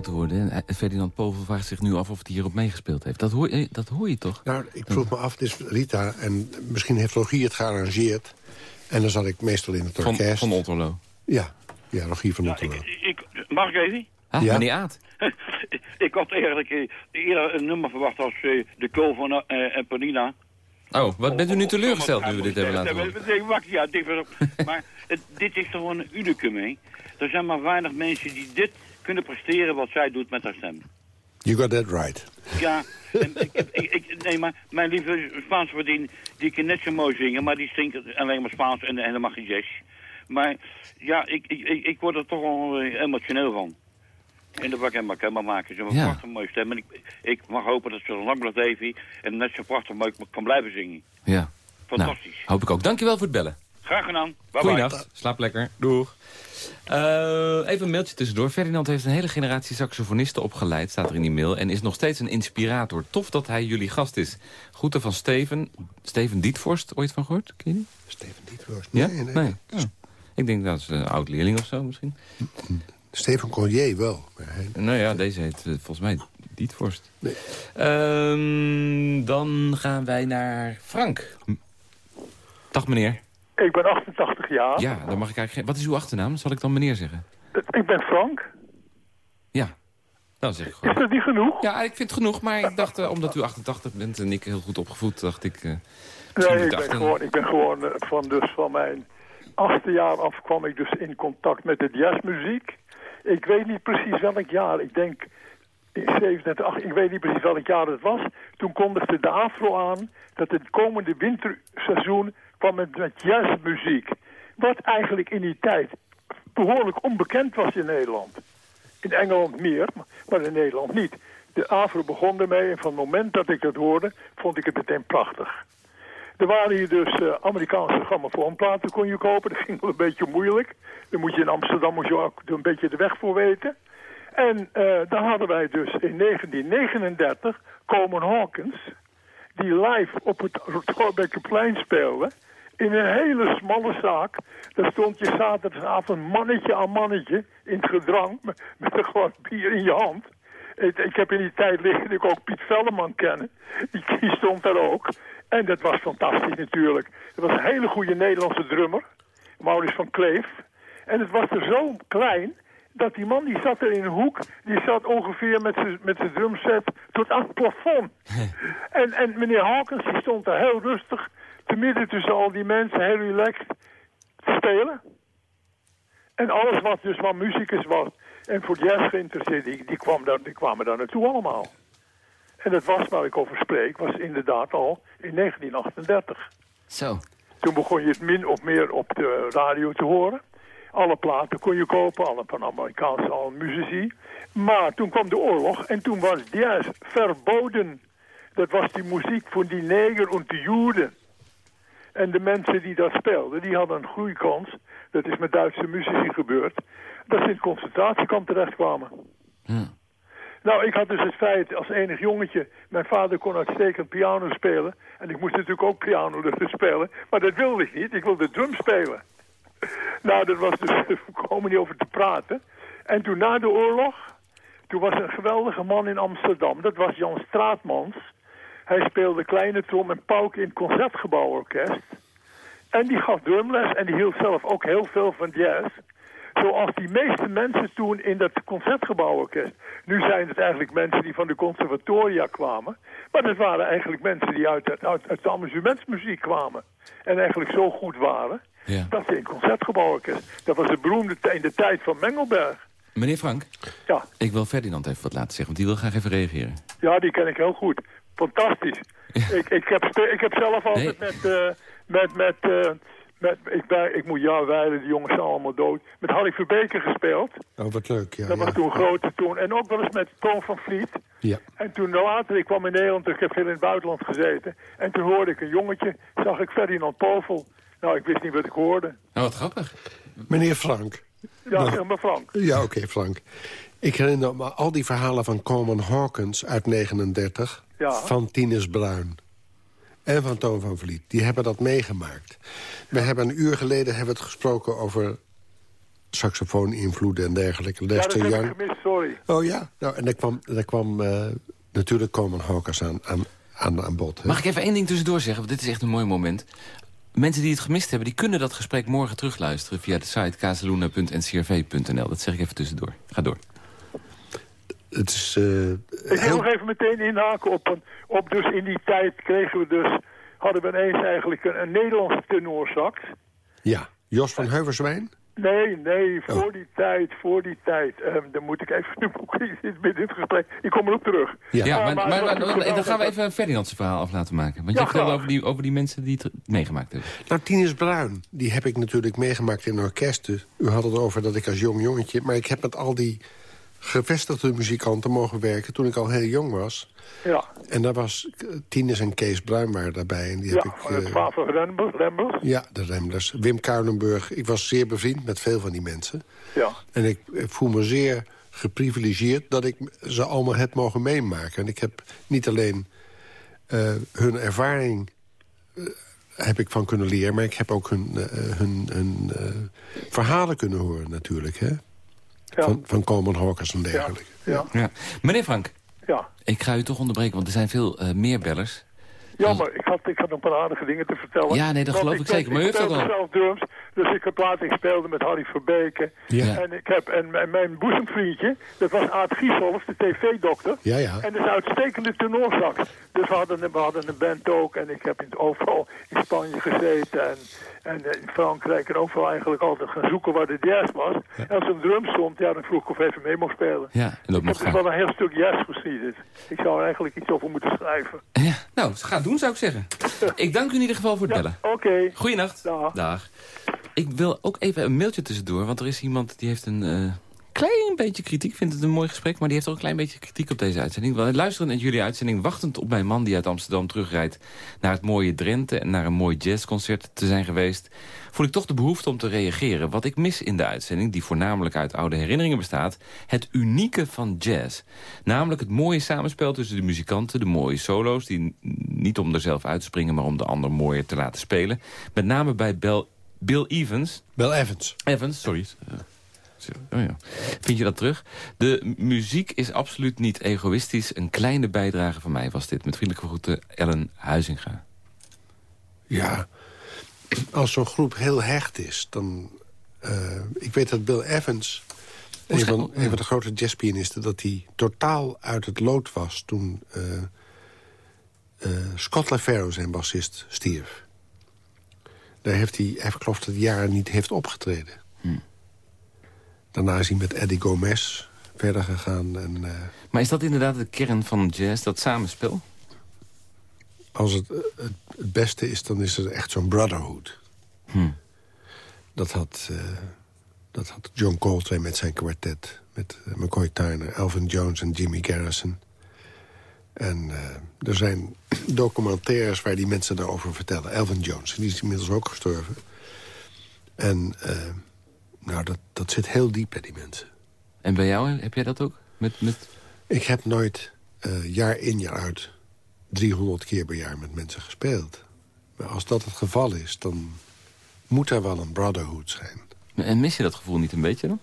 te worden. En Ferdinand Povel vraagt zich nu af of hij hierop meegespeeld heeft. Dat hoor, je- dat hoor je toch? Nou, ik vroeg me af, het is Rita en misschien heeft Rogier het gearrangeerd. En dan zat ik meestal in het Van, orkest. van Otterlo. Ja, ja, Rogier van Otterlo. Ik, mag ik even? Ah, Ja. meneer Aad. ik had eigenlijk eh, eerder een nummer verwacht als eh, de Kool van eh en Panina. Oh, wat bent u nu teleurgesteld nu we dit hebben laten horen? Wacht, ja, dit was ook. maar het, dit is toch gewoon een unicum, hè? Er zijn maar weinig mensen die dit kunnen presteren wat zij doet met haar stem. You got that right. Ja, en ik, ik, ik, ik- nee, maar mijn lieve Spaanse vriendin, die kan net zo mooi zingen, maar die zingt alleen maar Spaans en helemaal geen jazz. Maar ja, ik, ik, ik, ik word er toch wel eh, emotioneel van. En dat wil ik helemaal helemaal maken. Ze hebben een Ja. prachtig mooie stem. En ik, ik mag hopen dat ze zo lang blijft leven en net zo prachtig mooi kan blijven zingen. Ja. Nou, Fantastisch. hoop ik ook. Dankjewel voor het bellen. Graag gedaan. Bye. Slaap lekker. Doeg. Eh, even een mailtje tussendoor. Ferdinand heeft een hele generatie saxofonisten opgeleid, staat er in die mail. En is nog steeds een inspirator. Tof dat hij jullie gast is. Groeten van Steven. Steven Dietvorst, ooit van gehoord? Ken je die? Steven Dietvorst. Ja? Nee, nee. Oh. Ik denk dat is een oud leerling of zo misschien. Steven Collier wel. Nou ja, deze heet eh, volgens mij Dietvorst. Nee. Ehm, dan gaan wij naar Frank. Dag meneer. Ik ben 88 jaar. Ja, dan mag ik eigenlijk geen... Wat is uw achternaam? Zal ik dan meneer zeggen? Ik ben Frank. Ja, dan zeg ik Is gewoon. dat niet genoeg? Ja, ik vind het genoeg, maar ik dacht, eh, omdat u 88 bent en ik heel goed opgevoed, dacht ik... eh, Nee, ik ben achter- gewoon, ik ben gewoon eh, van, dus van mijn achtste jaar af kwam ik dus in contact met de jazzmuziek. Ik weet niet precies welk jaar. Ik denk in 37, ach, ik weet niet precies welk jaar het was. Toen kondigde de AFRO aan dat het komende winterseizoen kwam met, met jazzmuziek. Wat eigenlijk in die tijd behoorlijk onbekend was in Nederland. In Engeland meer, maar in Nederland niet. De AVRO begon ermee en van het moment dat ik dat hoorde, vond ik het meteen prachtig. Er waren hier dus eh, Amerikaanse grammofoonplaten kon je kopen. Dat ging wel een beetje moeilijk. Dan moet je in Amsterdam moet je ook een beetje de weg voor weten. En eh daar hadden wij dus in 1939 Coleman Hawkins... die live op het Thorbeckenplein speelde... in een hele smalle zaak. Daar stond je zaterdagavond mannetje aan mannetje... in het gedrang met, een glas bier in je hand... Ik, ik heb in die tijd liggen ik ook Piet Velleman kennen. Die, die stond daar ook. En dat was fantastisch natuurlijk. Dat was een hele goede Nederlandse drummer. Maurice van Kleef. En het was er zo klein dat die man die zat er in een hoek. Die zat ongeveer met zijn met zijn drumset tot aan het plafond. en, en meneer Hawkins die stond daar heel rustig. Te midden tussen al die mensen, heel relaxed, te spelen. En alles wat dus van muzikus was en voor jazz geïnteresseerd, die, die, kwam daar, die kwamen daar naartoe allemaal. En dat was waar ik over spreek, was inderdaad al in 1938. Zo. Toen begon je het min of meer op de radio te horen. Alle platen kon je kopen, alle van Amerikaanse al muzici. Maar toen kwam de oorlog en toen was jazz verboden. Dat was die muziek voor die neger en de joden. En de mensen die dat speelden, die hadden een groeikans. Dat is met Duitse muzici gebeurd. Dat ze in het concentratiekamp terechtkwamen. Nou, ik had dus het feit als enig jongetje... mijn vader kon uitstekend piano spelen... en ik moest natuurlijk ook piano leren spelen... maar dat wilde ik niet, ik wilde drum spelen. nou, dat was dus... komen niet over te praten. En toen na de oorlog... toen was er een geweldige man in Amsterdam... dat was Jan Straatmans... Hij speelde kleine trom en pauk in het Concertgebouworkest. En die gaf drumles en die hield zelf ook heel veel van jazz. Zoals die meeste mensen toen in dat Concertgebouworkest. Nu zijn het eigenlijk mensen die van de conservatoria kwamen. Maar dat waren eigenlijk mensen die uit, uit, uit de amusementsmuziek kwamen. En eigenlijk zo goed waren. Ja. Dat ze in het Concertgebouworkest. Dat was de beroemde in de tijd van Mengelberg. Meneer Frank, Ja. ik wil Ferdinand even wat laten zeggen, want die wil graag even reageren. Ja, die ken ik heel goed. Fantastisch. ik, ik, heb, ik heb zelf altijd met, eh, met, met, eh, met ik, ben, ik moet jou wijlen, die jongens zijn allemaal dood. Met Harry Verbeeken gespeeld. Oh, wat leuk, ja. dat was ja. toen grote toen. En ook wel eens met Toon van Vliet. Ja. En toen later, ik kwam in Nederland, ik heb veel in het buitenland gezeten. En toen hoorde ik een jongetje, zag ik Ferdinand Povel. Nou, ik wist niet wat ik hoorde. Nou, wat grappig. Meneer Frank. Ja, Nou. zeg maar Frank. Ja, oké, Frank. Ik herinner me al die verhalen van Coleman Hawkins uit 39... Ja. van Tinus Bruin en van Toon van Vliet. Die hebben dat meegemaakt. We hebben een uur geleden hebben we het gesproken over saxofoon-invloeden en dergelijke. Ja, dat Lester heb ik Young. gemist, sorry. Oh ja, nou, en daar kwam, daar kwam eh, natuurlijk Coleman Hawkins aan, aan, aan, aan bod. hè. Mag ik even één ding tussendoor zeggen? Want dit is echt een mooi moment. Mensen die het gemist hebben, die kunnen dat gesprek morgen terugluisteren... via de site kazeluna.ncrv.nl. Dat zeg ik even tussendoor. Ga door. Het is eh, Ik wil heel... nog even meteen inhaken op, een, op dus in die tijd kregen we dus, hadden we ineens eigenlijk een, een Nederlandse tenorsax. Ja, Jos van Heuverswijn? Nee, nee, voor Oh. die tijd, voor die tijd. Ehm, dan moet ik even, nu zit midden in het gesprek. Ik kom erop terug. Ja. Ja, maar, maar dan gaan we even Ferdinand's verhaal af laten maken. Want Ja, je vertelde over die, over die mensen die het meegemaakt hebben. Nou, Tinus Bruin, die heb ik natuurlijk meegemaakt in orkesten. U had het over dat ik als jong jongetje... maar ik heb met al die gevestigde muzikanten mogen werken... toen ik al heel jong was. Ja, En daar was Tinus en Kees Bruin waren daarbij. En die ja heb ik... eh, van Rembers. Rembers. ja, de Remlers. Wim Kuilenburg. Ik was zeer bevriend met veel van die mensen. Ja. En ik voel me zeer geprivilegeerd dat ik ze allemaal heb mogen meemaken. En ik heb niet alleen eh, hun ervaring eh, heb ik van kunnen leren... maar ik heb ook hun, hun, hun verhalen kunnen horen natuurlijk. Hè? Ja. Van, van Coleman Hawkins en Ja, dergelijke. ja, Ja. Meneer Frank, ja. ik ga u toch onderbreken, want er zijn veel eh, meer bellers. Ja, maar ik had, ik had een paar aardige dingen te vertellen. Ja, nee, dat geloof ik zeker. Maar u heeft al. zelf drums, dus ik heb later ik speelde met Harry Verbeke. Ja. En, ik heb, en mijn- mijn boezemvriendje, dat was Aad Giesholf, de tv-dokter. Ja, ja. En dat is een uitstekende tenorsax. Dus we hadden, we hadden een band ook. En ik heb in, overal in Spanje gezeten. En En in Frankrijk en overal eigenlijk altijd gaan zoeken waar de jazz was. En als er een drum stond, ja, dan vroeg ik of ik even mee mocht spelen. Ja, en dat Ik mag heb dus gaan. wel een heel stuk jazzgeschiedenis. Ik zou er eigenlijk iets over moeten schrijven. Ja, nou, ga doen zou ik zeggen. Ik dank u in ieder geval voor het bellen. Oké. Goeienacht. Dag. Ik wil ook even een mailtje tussendoor, want er is iemand die heeft een eh, klein beetje kritiek. Vindt het een mooi gesprek, maar die heeft ook een klein beetje kritiek op deze uitzending. Want luisteren naar jullie uitzending, wachtend op mijn man die uit Amsterdam terugrijdt naar het mooie Drenthe en naar een mooi jazzconcert te zijn geweest, voel ik toch de behoefte om te reageren. Wat ik mis in de uitzending, die voornamelijk uit oude herinneringen bestaat, het unieke van jazz. Namelijk het mooie samenspel tussen de muzikanten, de mooie solo's, die niet om er zelf uit te springen, maar om de ander mooier te laten spelen. Met name bij Bel Bill Evans. Bill Evans. Evans, sorry. Oh ja. Vind je dat terug? De muziek is absoluut niet egoïstisch. Een kleine bijdrage van mij was dit. Met vriendelijke groeten, Ellen Huizinga. Ja, als zo'n groep heel hecht is, dan... eh, ik weet dat Bill Evans, van, een van de grote jazzpianisten... dat hij totaal uit het lood was toen eh, eh, Scott LaFaro, zijn bassist, stierf. Daar heeft hij, hij geloof dat hij jaren niet heeft opgetreden. Daarna is hij met Eddie Gomez verder gegaan. En, eh, Maar is dat inderdaad de kern van jazz, dat samenspel? als het, het, het beste is, dan is er echt zo'n brotherhood. Hm. Dat had, eh, dat had John Coltrane met zijn kwartet. Met eh, McCoy Tyner, Elvin Jones en Jimmy Garrison. En eh, er zijn documentaires waar die mensen daarover vertellen. Elvin Jones, die is inmiddels ook gestorven. En eh, nou, dat, dat zit heel diep bij die mensen. En bij jou, heb jij dat ook? Met, met... Ik heb nooit eh, jaar in jaar uit 300 keer per jaar met mensen gespeeld. Maar als dat het geval is, dan moet er wel een brotherhood zijn. En mis je dat gevoel niet een beetje dan?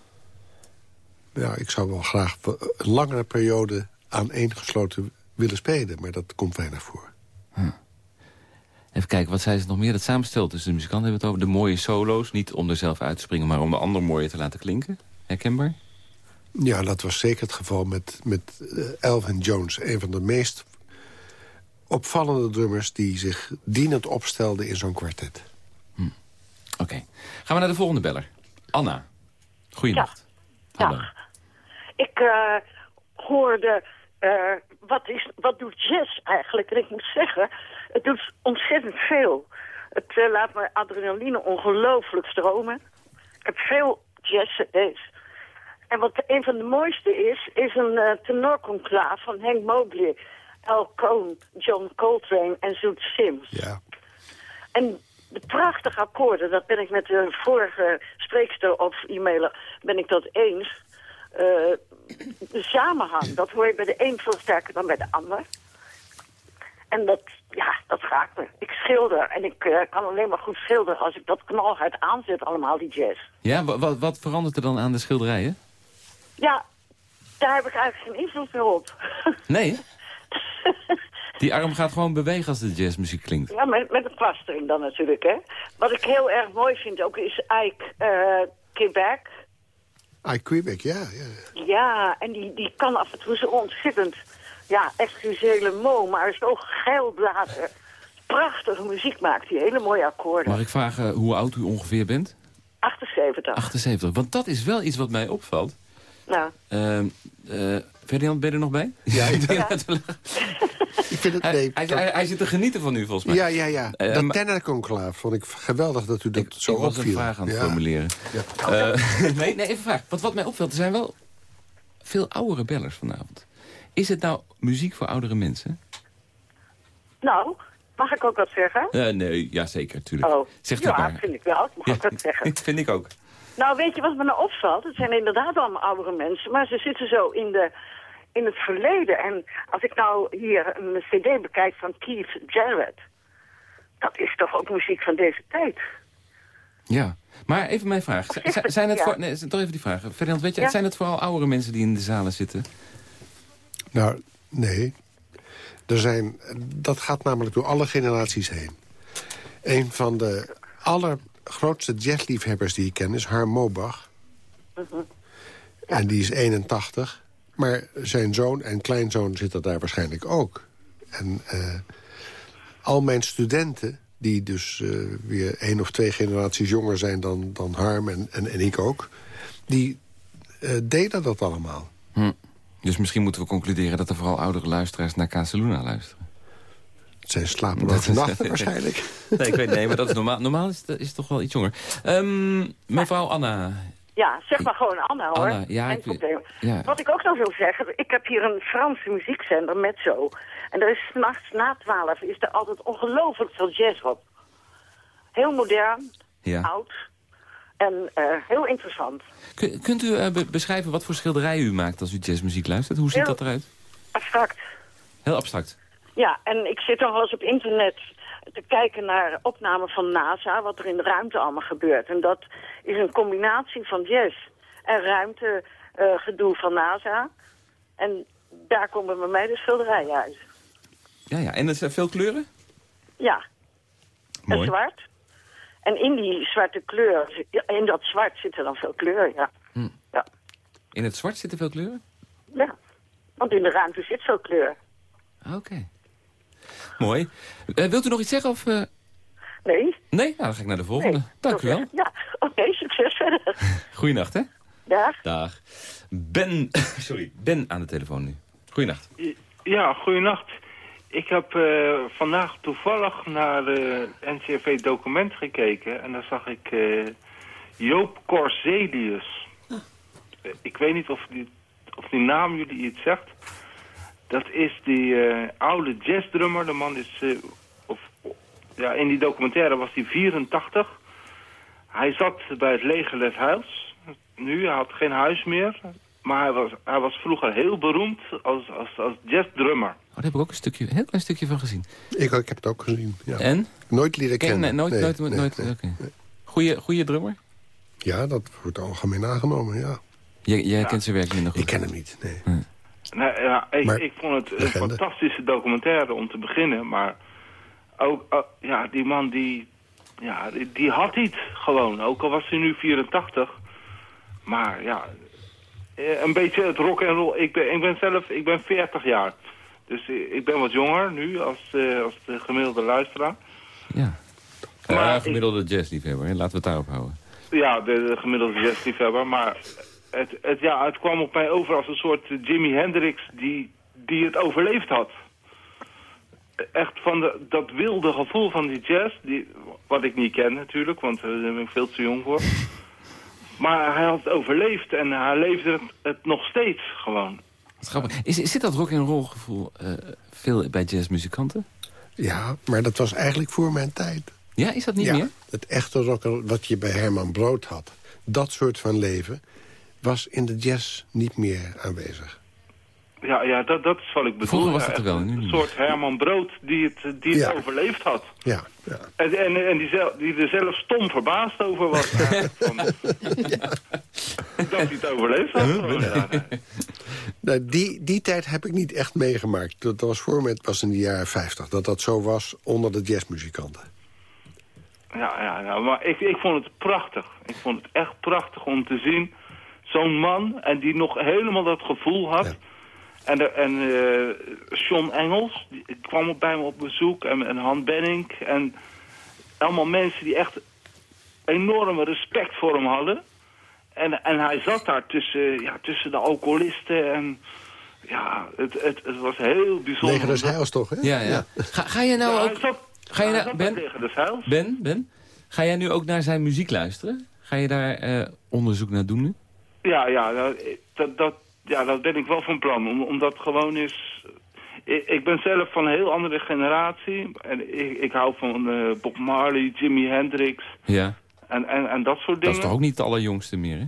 Ja, ik zou wel graag een langere periode aaneengesloten willen spelen. Maar dat komt weinig voor. Even kijken, wat zei ze nog meer? Dat samenstel tussen de muzikanten hebben het over. De mooie solo's, niet om er zelf uit te springen... maar om de ander mooier te laten klinken. Herkenbaar? Ja, dat was zeker het geval met, met eh, Elvin Jones. Een van de meest opvallende drummers... die zich dienend opstelde in zo'n kwartet. Oké. Gaan we naar de volgende beller. Anna. Goeienacht. Hallo. Ik eh, hoorde, eh, wat, is, wat doet jazz eigenlijk? En ik moet zeggen, het doet ontzettend veel. Het eh, laat mijn adrenaline ongelooflijk stromen. Ik heb veel jazz-cd's. En wat een van de mooiste is, is een uh, tenorconclaaf van Hank Mobley, Al Cohn, John Coltrane en Zoet Sims. Ja. En de prachtige akkoorden, dat ben ik met de vorige spreekster of e-mailer, ben ik dat eens. De samenhang, dat hoor je bij de een veel sterker dan bij de ander. En dat, ja, dat raakt me. Ik schilder en ik uh, kan alleen maar goed schilderen als ik dat knalhard aanzet, allemaal die jazz. Ja, wat, wat verandert er dan aan de schilderijen? Ja, daar heb ik eigenlijk geen invloed meer op. Nee? Die arm gaat gewoon bewegen als de jazzmuziek klinkt. Ja, met, met de plastering dan natuurlijk, hè. Wat ik heel erg mooi vind ook is Ike uh, Quebec. Ike Quebec, ja. Ja, ja en die, die kan af en toe zo ontzettend... Ja, excusele mo, maar zo geilblazen. Prachtige muziek maakt hij, hele mooie akkoorden. Mag ik vragen hoe oud u ongeveer bent? 78. 78, want dat is wel iets wat mij opvalt. Nou. Uh, uh, Ferdinand, ben je er nog bij? Ja, ik, ja. ik vind het... Nee, hij, hij, hij, zit te genieten van u, volgens mij. Ja, ja, ja. Uh, dat tennerconclaaf vond ik geweldig dat u dat ik, zo ik was opviel. een vraag aan het ja. formuleren. Ja. nee, nee, even vraag. Want wat mij opvalt, er zijn wel veel oudere bellers vanavond. Is het nou muziek voor oudere mensen? Nou, mag ik ook wat zeggen? Uh, nee, ja zeker, tuurlijk. Oh. Zegt ja, maar. vind ik wel. Mag ja, ik dat zeggen? vind ik ook. Nou, weet je wat me nou opvalt? Het zijn inderdaad allemaal oudere mensen, maar ze zitten zo in, de, in het verleden. En als ik nou hier een cd bekijk van Keith Jarrett, dat is toch ook muziek van deze tijd. Ja, maar even mijn vraag. Zijn het ja. voor, nee, toch even die vraag. Ferdinand, weet je, ja? zijn het vooral oudere mensen die in de zalen zitten? Nou, nee. Er zijn, dat gaat namelijk door alle generaties heen. Een van de allergrootste jazzliefhebbers die ik ken is Harm Mobach. Mhm. Uh -huh. ja. En die is 81. Maar zijn zoon en kleinzoon zitten daar waarschijnlijk ook. En uh, al mijn studenten die dus eh, weer één of twee generaties jonger zijn dan, dan Harm en, en, en ik ook... die eh, deden dat allemaal. Hm. Dus misschien moeten we concluderen dat er vooral oudere luisteraars naar Casaluna luisteren. Het zijn slapeloze nachten waarschijnlijk. Nee, ik weet nee, maar dat is normaal. Normaal is het, is het toch wel iets jonger. Ehm, mevrouw Anna. Ja, zeg maar gewoon Anna, hoor. Anna, ja, ik- ja. Wat ik ook nog wil zeggen, ik heb hier een Franse muziekzender, Mezzo. En er is s'nachts na twaalf is er altijd ongelooflijk veel jazz op. Heel modern, Ja. oud en eh, heel interessant. Kun- kunt u eh, be- beschrijven wat voor schilderijen u maakt als u jazzmuziek luistert? Hoe ziet Heel- dat eruit? Abstract. Heel abstract. Ja, en ik zit nog wel eens op internet te kijken naar opnamen van NASA, wat er in de ruimte allemaal gebeurt. En dat is een combinatie van jazz en ruimtegedoe van NASA. En daar komen bij mij de schilderijen uit. Ja, ja. En er zijn veel kleuren? Ja, en Mooi. zwart. En in die zwarte kleur, ja, in dat zwart zitten dan veel kleur, ja. In het zwart zitten veel kleuren? ja. Want in de ruimte zit veel kleur. Oké. Mooi. Eh, wilt u nog iets zeggen? Of, eh, Nee? Nee? Nou, dan ga ik naar de volgende. Dank u wel. Ja, oké, succes verder. Goeienacht, hè? Dag. Dag. Ben, sorry, Ben aan de telefoon nu. Goeienacht. Ja, goeienacht. Ik heb eh, vandaag toevallig naar de NCRV document gekeken en daar zag ik eh, Joop Corselius. Eh, ik weet niet of die, of die naam jullie iets zegt. Dat is die eh, oude jazzdrummer. De man is, eh, of, ja, in die documentaire was hij 84. Hij zat bij het leger Les Huils. Nu, hij had geen huis meer. Maar hij was, hij was vroeger heel beroemd als, als, als jazzdrummer. Oh, daar heb ik ook een stukje, een heel klein stukje van gezien. Ik, ik heb het ook gezien. Ja. En? Nooit leren Ken- kennen. nee, nooit, Nee, nooit, nee, nooit. Goeie, goeie drummer? Ja, dat wordt algemeen aangenomen, ja. Jij, jij kent zijn werk minder goed. Ik ken hem niet, nee. Nou, ja, ik, Maar- ik vond het een fantastische documentaire om te beginnen. Maar ook, oh, ja, die man die, ja, die, die had iets gewoon. Ook al was hij nu 84. Maar ja, eh, een beetje het rock en roll. Ik ben, ik ben zelf, ik ben 40 jaar. Dus eh, ik ben wat jonger nu als, eh, als de gemiddelde luisteraar. Ja. Maar Ja, ik- gemiddelde jazzliefhebber, hè. laten we het daarop houden. Ja, de, de gemiddelde jazzliefhebber. Maar het, het, ja, het kwam op mij over als een soort Jimi Hendrix die, die het overleefd had. Echt van de, dat wilde gevoel van die jazz, die, wat ik niet ken natuurlijk, want eh, daar ben ik veel te jong voor. Maar hij had het overleefd en hij leefde het, het nog steeds gewoon. Wat grappig. Is, zit dat rock roll gevoel eh, veel bij jazzmuzikanten? Ja, maar dat was eigenlijk voor mijn tijd. Ja, is dat niet ja, meer? Het echte rock wat je bij Herman Brood had. Dat soort van leven was in de jazz niet meer aanwezig. Ja, ja dat, dat is wat ik bedoel. Vroeger was Ja, er wel, nu Een soort Herman Brood die het, die het Ja. overleefd had. Ja, ja. En, en, en die, zel- die er zelf stom verbaasd over was. van, Dat hij het overleefd had. ja. Nou, die, die tijd heb ik niet echt meegemaakt. Dat was voor me, het was in de jaren 50, dat dat zo was onder de jazzmuzikanten. Ja, ja, ja, maar ik, ik vond het prachtig. Ik vond het echt prachtig om te zien. Zo'n man, en die nog helemaal dat gevoel had. En, de, en eh, John Engels, die kwam op bij me op bezoek. En, en Han Benning. En allemaal mensen die echt enorme respect voor hem hadden. En, en hij zat daar tussen, ja, tussen de alcoholisten. En ja, het, het, het was heel bijzonder. Leger des Heils toch, hè? Ja, ja. Ga, ga je nou Ja, ook... zat- Ga je nou, bij ben, ben, Ben, ga jij nu ook naar zijn muziek luisteren? Ga je daar eh, onderzoek naar doen nu? Ja, ja, nou, dat, dat, ja, dat ben ik wel van plan. Om, omdat gewoon is... Ik, ik ben zelf van een heel andere generatie. En ik, ik hou van eh, Bob Marley, Jimi Hendrix Ja. en, en, en dat soort Dat dingen. is toch ook niet de allerjongste meer, hè?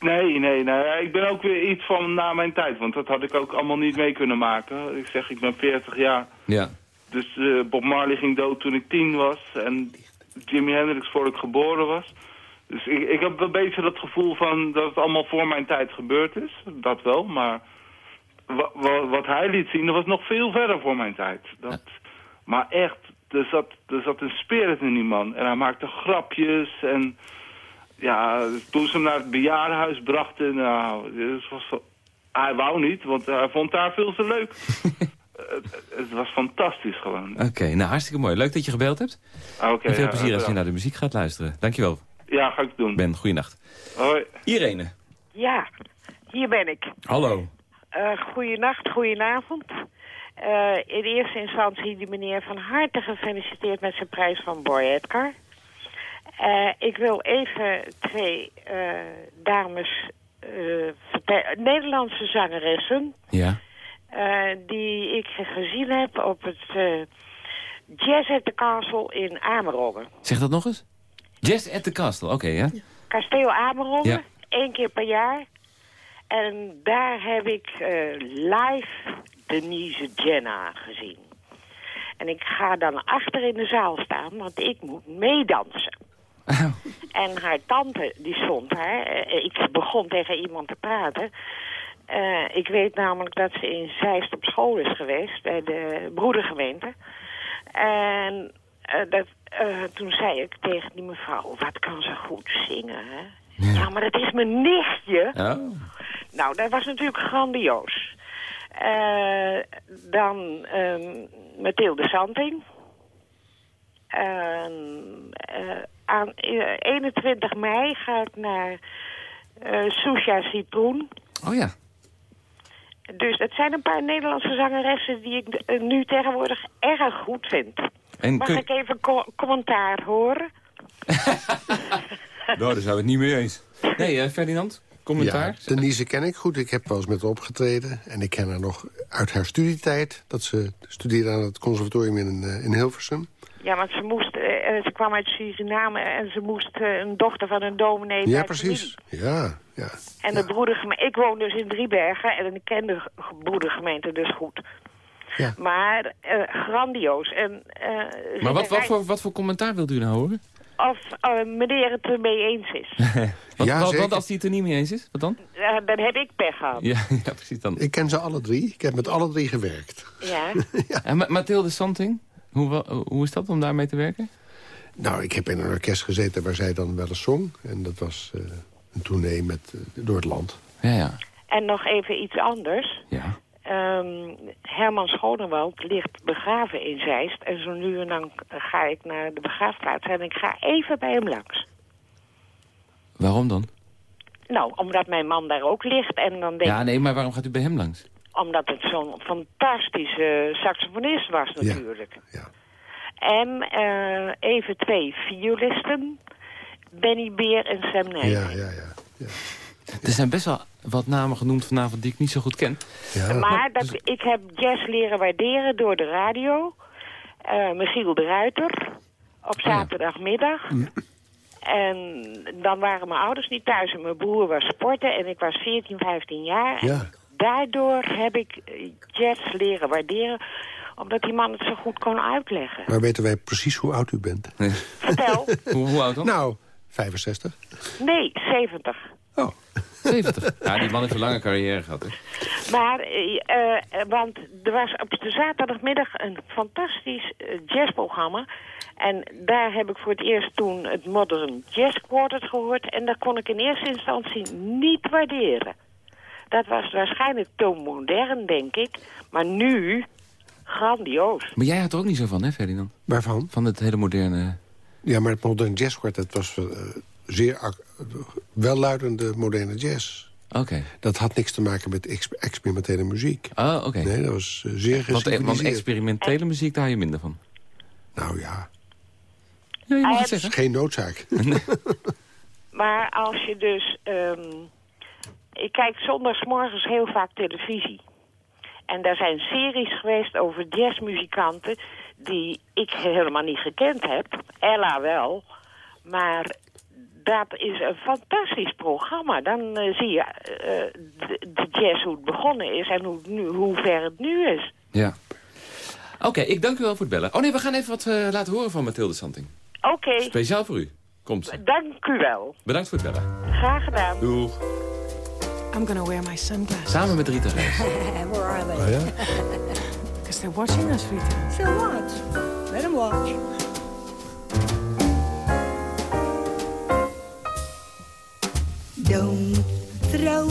Nee, nee, nee. Ik ben ook weer iets van na mijn tijd. Want dat had ik ook allemaal niet mee kunnen maken. Ik zeg, ik ben 40 jaar. Ja. Dus eh, Bob Marley ging dood toen ik tien was. En Jimi Hendrix voor ik geboren was. Dus ik, ik heb een beetje dat gevoel van dat het allemaal voor mijn tijd gebeurd is. Dat wel, maar wa- wa- wat hij liet zien, dat was nog veel verder voor mijn tijd. Dat, Maar echt, er zat, er zat een spirit in die man. En hij maakte grapjes en... Ja, toen ze hem naar het bejaardenhuis brachten, nou, het was, wel- hij wou niet, want hij vond daar veel te leuk. het, het was fantastisch gewoon. Oké, nou hartstikke mooi. Leuk dat je gebeld hebt. Ah, en veel ja, plezier als je naar de muziek gaat luisteren. Dankjewel. Ja, ga ik doen. Ben, goeienacht. Hoi. Irene. Ja, hier ben ik. Hallo. Uh, goeienacht, goedenavond. Uh, in eerste instantie die meneer van harte gefeliciteerd met zijn prijs van Boy Edgar. Uh, ik wil even twee uh, dames, Nederlandse zangeressen... Ja. die ik gezien heb op het Jazz at the Castle in Amerongen. Zeg dat nog eens? Jazz at the Castle, oké, ja. Kasteel Amerongen, Ja. één keer per jaar. En daar heb ik eh, live Denise Jenna gezien. En ik ga dan achter in de zaal staan, want ik moet meedansen. En haar tante, die stond daar. Eh, ik begon tegen iemand te praten. Eh, ik weet namelijk dat ze in Zeist op school is geweest, bij de broedergemeente. En eh, dat, eh, toen zei ik tegen die mevrouw, wat kan ze goed zingen, hè? Ja, maar dat is mijn nichtje. Oh. Nou, dat was natuurlijk grandioos. Eh, dan ehm Mathilde Santing. En, aan eh, 21 mei ga ik naar eh Susha Citroen. Oh ja. Dus het zijn een paar Nederlandse zangeressen die ik nu tegenwoordig erg goed vind. En Mag kun- ik even co- commentaar horen? Nou, daar zijn we het niet mee eens. Nee, eh, Ferdinand? Commentaar? Ja, Denise ken ik goed. Ik heb wel eens met haar opgetreden. En ik ken haar nog uit haar studietijd. Dat ze studeerde aan het conservatorium in, eh, in Hilversum. Ja, want ze moest, eh, eh, ze kwam uit Suriname en ze moest eh, een dochter van een dominee Ja, precies. Ja, ja. En de broedergemeente, ik woon dus in Driebergen en ik ken de broedergemeente dus goed. Ja. Maar eh, grandioos. En, eh, Maar wat, wat, voor, wat voor commentaar wilt u nou horen? Of eh, meneer het ermee eens is. Wat, Ja, wat, als hij het er niet mee eens is? Wat dan? Dan heb ik pech gehad. Ja, ja precies dan. Ik ken ze alle drie. Ik heb met alle drie gewerkt. Ja. En Ma- Mathilde Santing? Hoe, hoe is dat om daarmee te werken? Nou, ik heb in een orkest gezeten waar zij dan wel eens zong. En dat was eh, een tournee met, door het land. Ja, ja. En nog even iets anders. Ja. Ehm, Herman Schonewald ligt begraven in Zeist. En zo nu en dan ga ik naar de begraafplaats en ik ga even bij hem langs. Waarom dan? Nou, omdat mijn man daar ook ligt. En dan denk Ja, nee, maar waarom gaat u bij hem langs? Omdat het zo'n fantastische saxofonist was Ja, natuurlijk. En eh, even twee violisten. Benny Beer en Sam Nijs. Ja, ja, ja. Er zijn best wel wat namen genoemd vanavond die ik niet zo goed ken. Maar dat, ik heb jazz leren waarderen door de radio. Eh Michiel de Ruiter. Op zaterdagmiddag. En dan waren mijn ouders niet thuis en mijn broer was sporten. En ik was 14, 15 jaar. En Ja. daardoor heb ik eh, jazz leren waarderen. Omdat die man het zo goed kon uitleggen. Maar weten wij precies hoe oud u bent? Vertel. hoe, hoe oud dan? Nou, 65. Nee, 70. 70. Ja, die man heeft een lange carrière gehad. Hè? Maar, eh, eh, want er was op de zaterdagmiddag een fantastisch eh, jazzprogramma. En daar heb ik voor het eerst toen het Modern Jazz Quartet gehoord. En dat kon ik in eerste instantie niet waarderen. Dat was waarschijnlijk te modern, denk ik. Maar nu, grandioos. Maar jij had er ook niet zo van, hè, Ferdinand? Waarvan? Van het hele moderne... Ja, maar het Modern Jazz Quartet was zeer welluidende moderne jazz. Oké. Dat had niks te maken met ex- experimentele muziek. Oh, oké. Nee, dat was eh, zeer Want, want geciviliseerd. experimentele muziek, daar hou je minder van. Nou ja, Ja, je mag het Ah, zeggen. geen noodzaak. Maar als je dus... ehm, ik kijk zondagsmorgens heel vaak televisie. En daar zijn series geweest over jazzmuzikanten... die ik helemaal niet gekend heb. Ella wel. Maar dat is een fantastisch programma. Dan eh, zie je eh, de, de jazz hoe het begonnen is... en hoe, nu, hoe ver het nu is. Ja. Oké, ik dank u wel voor het bellen. Oh nee, we gaan even wat eh, laten horen van Mathilde Santing. Oké, Speciaal voor u. Komt ze. dank u wel. Bedankt voor het bellen. Graag gedaan. Doeg. I'm gonna wear my sunglasses. Samen met Rita Reis. Where are they? Oh ja? Because they're watching us, Rita. So what? Let them watch. Don't throw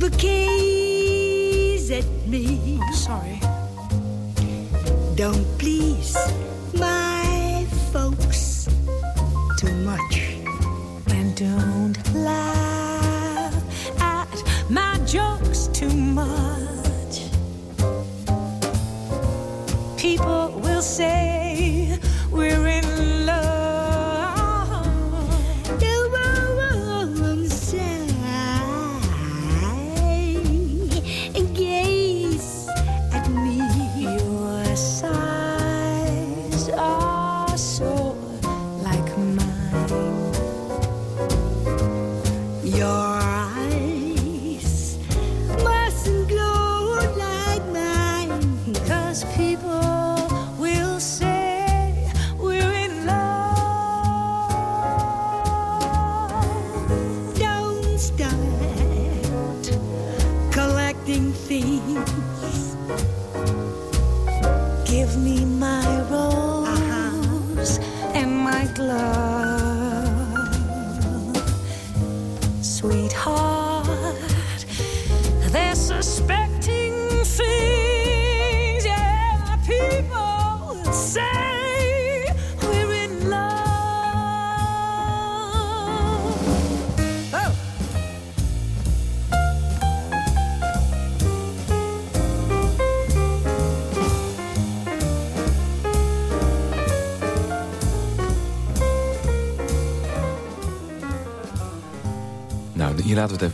bouquets at me. Sorry. Don't please my folks too much. And don't laugh at my jokes too much. People will say we're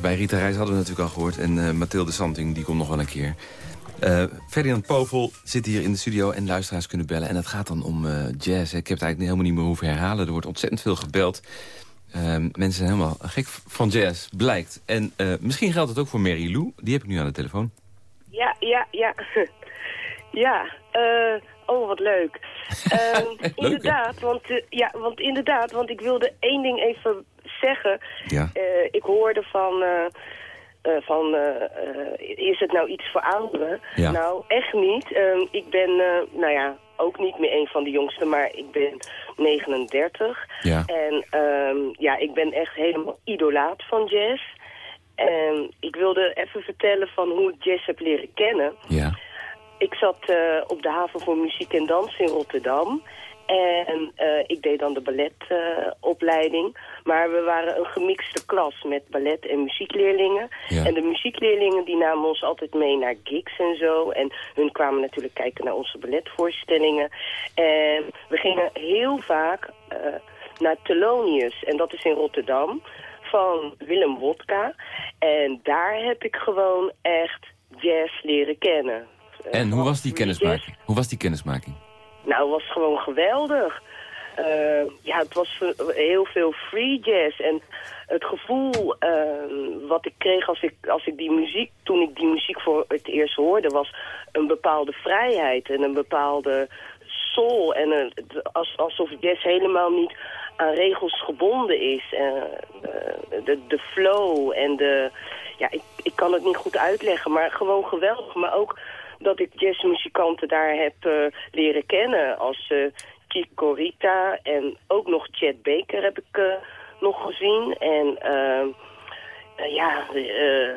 Bij. Rita Reis hadden we natuurlijk al gehoord. En eh, Mathilde Santing, die komt nog wel een keer. Eh Ferdinand Povel zit hier in de studio en luisteraars kunnen bellen. En het gaat dan om eh, jazz. hè. Ik heb het eigenlijk helemaal niet meer hoeven herhalen. Er wordt ontzettend veel gebeld. Ehm, mensen zijn helemaal gek van jazz, blijkt. En misschien geldt het ook voor Mary Lou. Die heb ik nu aan de telefoon. Ja, ja, ja. ja, oh wat leuk. Ehm, inderdaad, want, ja, want inderdaad, want ik wilde één ding even zeggen. Ja. Eh, ik hoorde van, eh, eh, van is het nou iets voor ouderen? Ja. Nou, echt niet. Ehm, ik ben, nou ja, ook niet meer een van de jongsten, maar ik ben 39. Ja. En ehm, ja, ik ben echt helemaal idolaat van jazz. En ik wilde even vertellen van hoe ik jazz heb leren kennen. Ja. Ik zat op de haven voor muziek en dans in Rotterdam. En ik deed dan de balletopleiding. Maar we waren een gemixte klas met ballet- en muziekleerlingen. Ja. En de muziekleerlingen die namen ons altijd mee naar gigs en zo. En hun kwamen natuurlijk kijken naar onze balletvoorstellingen. En we gingen heel vaak eh, naar Thelonious. En dat is in Rotterdam. Van Willem Wodka. En daar heb ik gewoon echt jazz leren kennen. En hoe was die kennismaking? Hoe was die kennismaking? Nou, het was gewoon geweldig. Eh, ja, het was eh, heel veel free jazz. En het gevoel eh, wat ik kreeg als ik, als ik die muziek, toen ik die muziek voor het eerst hoorde, was een bepaalde vrijheid en een bepaalde soul. En een- het- als, alsof jazz helemaal niet aan regels gebonden is. Eh, eh, de, de flow en de... Ja, ik, ik kan het niet goed uitleggen, maar gewoon geweldig. Maar ook dat ik jazzmuzikanten daar heb eh, leren kennen. Als eh Chico Rita en ook nog Chet Baker heb ik eh, nog gezien. En eh, eh, ja, eh,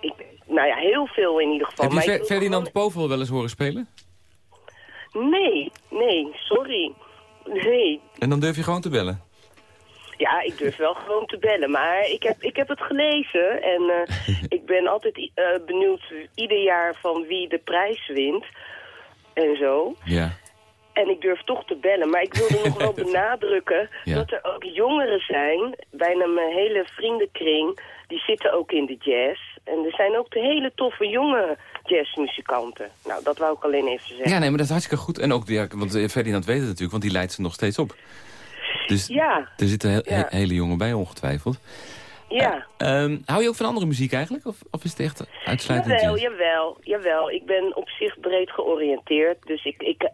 ik, nou ja, heel veel in ieder geval. Heb je Ferdinand Povel wel eens horen spelen? Nee, nee, sorry. Nee. En dan durf je gewoon te bellen? Ja, ik durf wel gewoon te bellen. Maar ik heb, ik heb het gelezen en eh, ik ben altijd eh, benieuwd ieder jaar van wie de prijs wint. En zo. Ja. En ik durf toch te bellen. Maar ik wilde nog wel benadrukken Ja. dat er ook jongeren zijn, bijna mijn hele vriendenkring, die zitten ook in de jazz. En er zijn ook de hele toffe jonge jazzmuzikanten. Nou, dat wou ik alleen even zeggen. Ja, nee, maar dat is hartstikke goed. En ook, ja, want eh, Ferdinand weet het natuurlijk, want die leidt ze nog steeds op. Dus Ja. er zitten he- Ja. he- hele jongen bij, ongetwijfeld. Ja. Ehm, hou je ook van andere muziek eigenlijk? Of, of is het echt uitsluitend Jawel, jazz? jawel, jawel. Ik ben op zich breed georiënteerd. Dus ik, ik,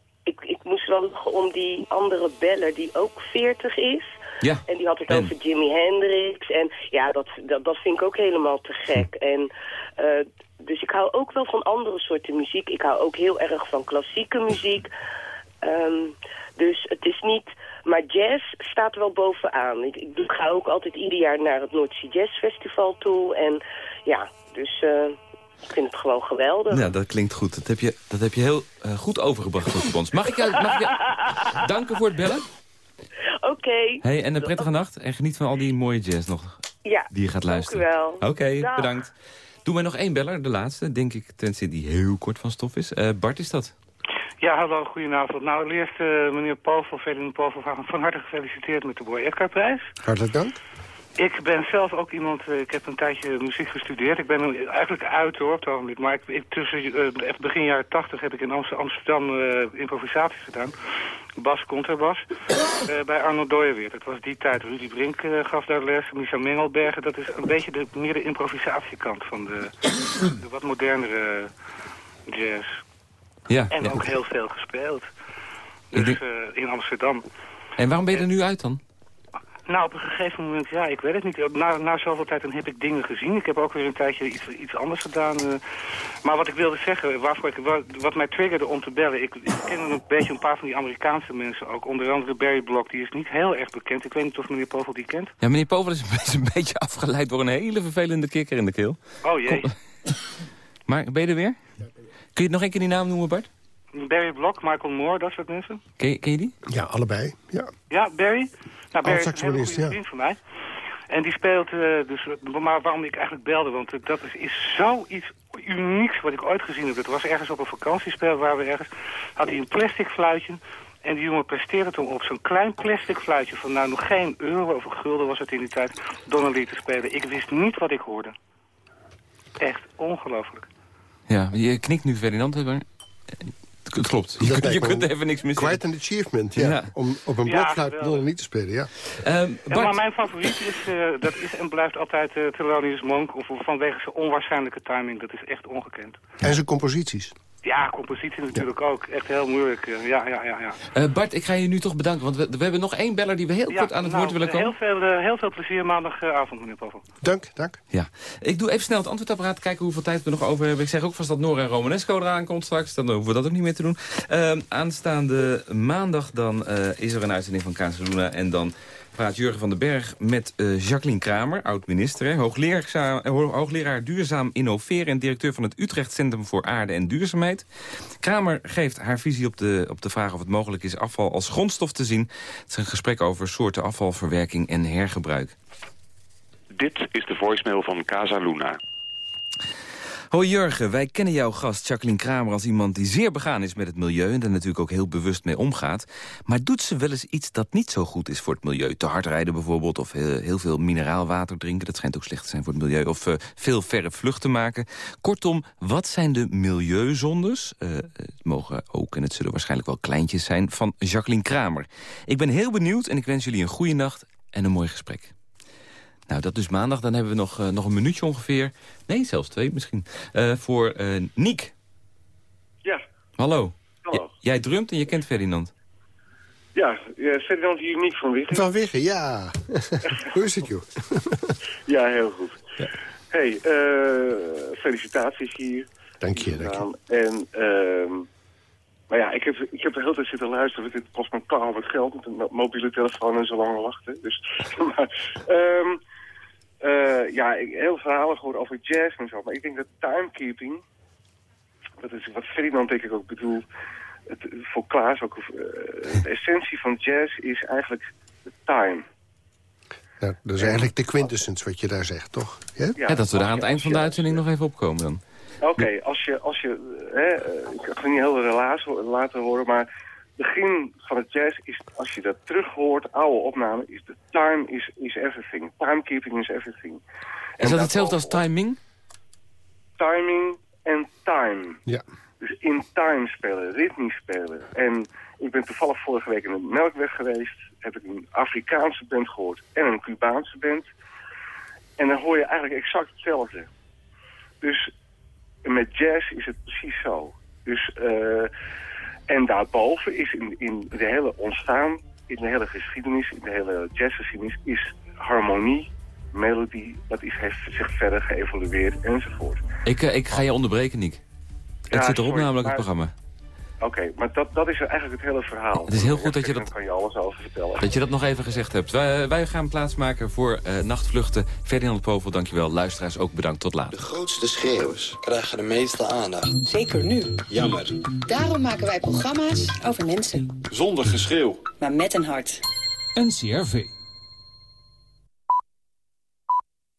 ik, moest wel om die andere beller die ook 40 is. Ja. En die had het En? over Jimi Hendrix. En ja, dat, dat, dat vind ik ook helemaal te gek. En, eh, dus ik hou ook wel van andere soorten muziek. Ik hou ook heel erg van klassieke muziek. Ehm, dus het is niet... Maar jazz staat wel bovenaan. Ik, ik ga ook altijd ieder jaar naar het Noordzee Jazz Festival toe. En ja, dus... eh, Ik vind het gewoon geweldig. Ja, dat klinkt goed. Dat heb je, dat heb je heel eh, goed overgebracht tot ons. Mag ik jou, mag ik jou danken voor het bellen? Oké. Hey, en een prettige nacht. En geniet van al die mooie jazz nog Ja, die je gaat luisteren. Dank u wel. Oké, bedankt. Doen wij nog één beller, de laatste, denk ik, tenzij die heel kort van stof is. Eh, Bart, is dat? Ja, hallo, goedenavond. Nou, eerst eh, meneer Povel, Ferdinand Povel, van, van harte gefeliciteerd met de Boy Edgar-prijs. Hartelijk dank. Ik ben zelf ook iemand, eh, ik heb een tijdje muziek gestudeerd. Ik ben eigenlijk uit hoor, op het ogenblik. Maar ik, ik, tussen eh, begin jaren tachtig heb ik in Amst- Amsterdam eh, improvisaties gedaan. Bas, contrabas, eh, bij Arno Dooyeweert. Het was die tijd. Rudy Brink gaf daar les, Micha Mengelbergen. Dat is een beetje de, meer de improvisatiekant van de, de wat modernere jazz. Ja. En ja. ook heel veel gespeeld. Dus in Amsterdam. En waarom ben je er nu uit dan? Nou, op een gegeven moment, ja, ik weet het niet. Na, na zoveel tijd dan heb ik dingen gezien. Ik heb ook weer een tijdje iets, iets anders gedaan. eh. Maar wat ik wilde zeggen, waarvoor ik, wat, wat mij triggerde om te bellen... Ik, ik ken een beetje een paar van die Amerikaanse mensen ook. Onder andere Barry Block, die is niet heel erg bekend. Ik weet niet of meneer Povel die kent. Ja, meneer Povel is een beetje afgeleid door een hele vervelende kikker in de keel. Oh jee. Maar ben je er weer? Kun je nog één keer die naam noemen, Bart? Barry Block, Michael Moore, dat soort mensen. Ken je, ken je die? Ja, allebei. Ja. Ja, Barry. Nou, Barry is een goede ja. vriend van mij. En die speelt eh, dus... Maar waarom ik eigenlijk belde, want eh, dat is, is zoiets unieks wat ik ooit gezien heb. Het was ergens op een vakantiespel waar we ergens... Had hij een plastic fluitje... En die jongen presteerde toen op zo'n klein plastic fluitje van nou nog geen euro of een gulden was het in die tijd Donnelly te spelen. Ik wist niet wat ik hoorde. Echt ongelooflijk. Ja, je knikt nu Ferdinand, maar... Het klopt. Je, Dat kunt, je kunt even niks missen. Quite an achievement, ja. Ja. Om op een Ja, blokfluit nog niet te spelen, ja. Ehm, Ja, maar mijn favoriet is, eh, dat is en blijft altijd eh Thelonious Monk of vanwege zijn onwaarschijnlijke timing. Dat is echt ongekend. En zijn composities. Ja, compositie natuurlijk ook. Echt heel moeilijk. eh, ja, ja, ja, ja. Eh, Bart, ik ga je nu toch bedanken, want we, we hebben nog één beller die we heel Ja, kort aan het nou, woord willen komen. Heel veel, eh, heel veel plezier maandagavond, meneer Povel. Dank, dank. Ja, ik doe even snel het antwoordapparaat, kijken hoeveel tijd we nog over hebben. Ik zeg ook vast dat Nora en Romanesco eraan komt straks, dan hoeven we dat ook niet meer te doen. Ehm, aanstaande maandag dan eh, is er een uitzending van Casaluna en dan praat Jurgen van den Berg met eh, Jacqueline Kramer, oud-minister, hoogleraar, eh, ho- hoogleraar duurzaam innoveren en directeur van het Utrecht Centrum voor Aarde en Duurzaamheid. Kramer geeft haar visie op de, op de vraag of het mogelijk is afval als grondstof te zien. Het is een gesprek over soorten afvalverwerking en hergebruik. Dit is de voicemail van Casa Luna. Hoi Jurgen, wij kennen jouw gast Jacqueline Kramer als iemand die zeer begaan is met het milieu... en daar natuurlijk ook heel bewust mee omgaat. Maar doet ze wel eens iets dat niet zo goed is voor het milieu? Te hard rijden bijvoorbeeld, of heel, heel veel mineraalwater drinken... dat schijnt ook slecht te zijn voor het milieu, of eh, veel verre vluchten maken. Kortom, wat zijn de milieuzondes? Eh, het mogen ook, en het zullen waarschijnlijk wel kleintjes zijn... van Jacqueline Kramer. Ik ben heel benieuwd en ik wens jullie een goede nacht en een mooi gesprek. Nou, dat is maandag. Dan hebben we nog, eh, nog een minuutje ongeveer. Nee, zelfs twee misschien. Eh, voor eh Niek. Ja, Hallo. Hallo. J- jij drumt en je kent Ferdinand. ja, ja Ferdinand hier niet van Wiggen. Van Wiggen, ja. Hoe is het, joh? Ja, heel goed. hey, eh, felicitaties hier. Dank je, dank je. En, ehm maar ja, ik heb, ik heb de hele tijd zitten luisteren. Dit kost me paal wat geld met een mo- mobiele telefoon en zo lang wachten. Dus, maar, ehm, eh, ja, ik, heel veel verhalen gehoord over jazz en zo. Maar ik denk dat timekeeping, dat is wat Ferdinand denk ik ook bedoelt, het, voor Klaas ook, eh, de essentie van jazz is eigenlijk de time. Nou, dat is eigenlijk de quintessence wat je daar zegt, toch? Ja, Ja, dat we daar aan het eind van de uitzending nog even opkomen dan. Oké, als je, als je, hè, ik ga niet heel de relatie laten horen, maar begin van het jazz is, als je dat terug hoort, oude opname, is de time is, is everything. Timekeeping is everything. Is dat hetzelfde als timing? Timing en time. Ja. Dus in time spelen, ritmisch spelen. En ik ben toevallig vorige week in de Melkweg geweest, heb ik een Afrikaanse band gehoord en een Cubaanse band. En dan hoor je eigenlijk exact hetzelfde. Dus met jazz is het precies zo. Dus, eh, en daarboven is in, in de hele ontstaan, in de hele geschiedenis, in de hele jazzgeschiedenis, is harmonie, melodie, dat is, heeft zich verder geëvolueerd enzovoort. Ik, eh, ik ga je onderbreken. Het Ja, zit erop sorry, namelijk, het programma. Oké, maar dat, dat is eigenlijk het hele verhaal. Het is heel goed dat je dat- kan je alles over vertellen. Dat je dat nog even gezegd hebt. Wij, wij gaan plaatsmaken voor eh, nachtvluchten. Ferdinand Povel, dankjewel. Luisteraars ook bedankt. Tot later. De grootste schreeuwers krijgen de meeste aandacht. Zeker nu. Jammer. Daarom maken wij programma's over mensen. Zonder geschreeuw. Maar met een hart. NCRV.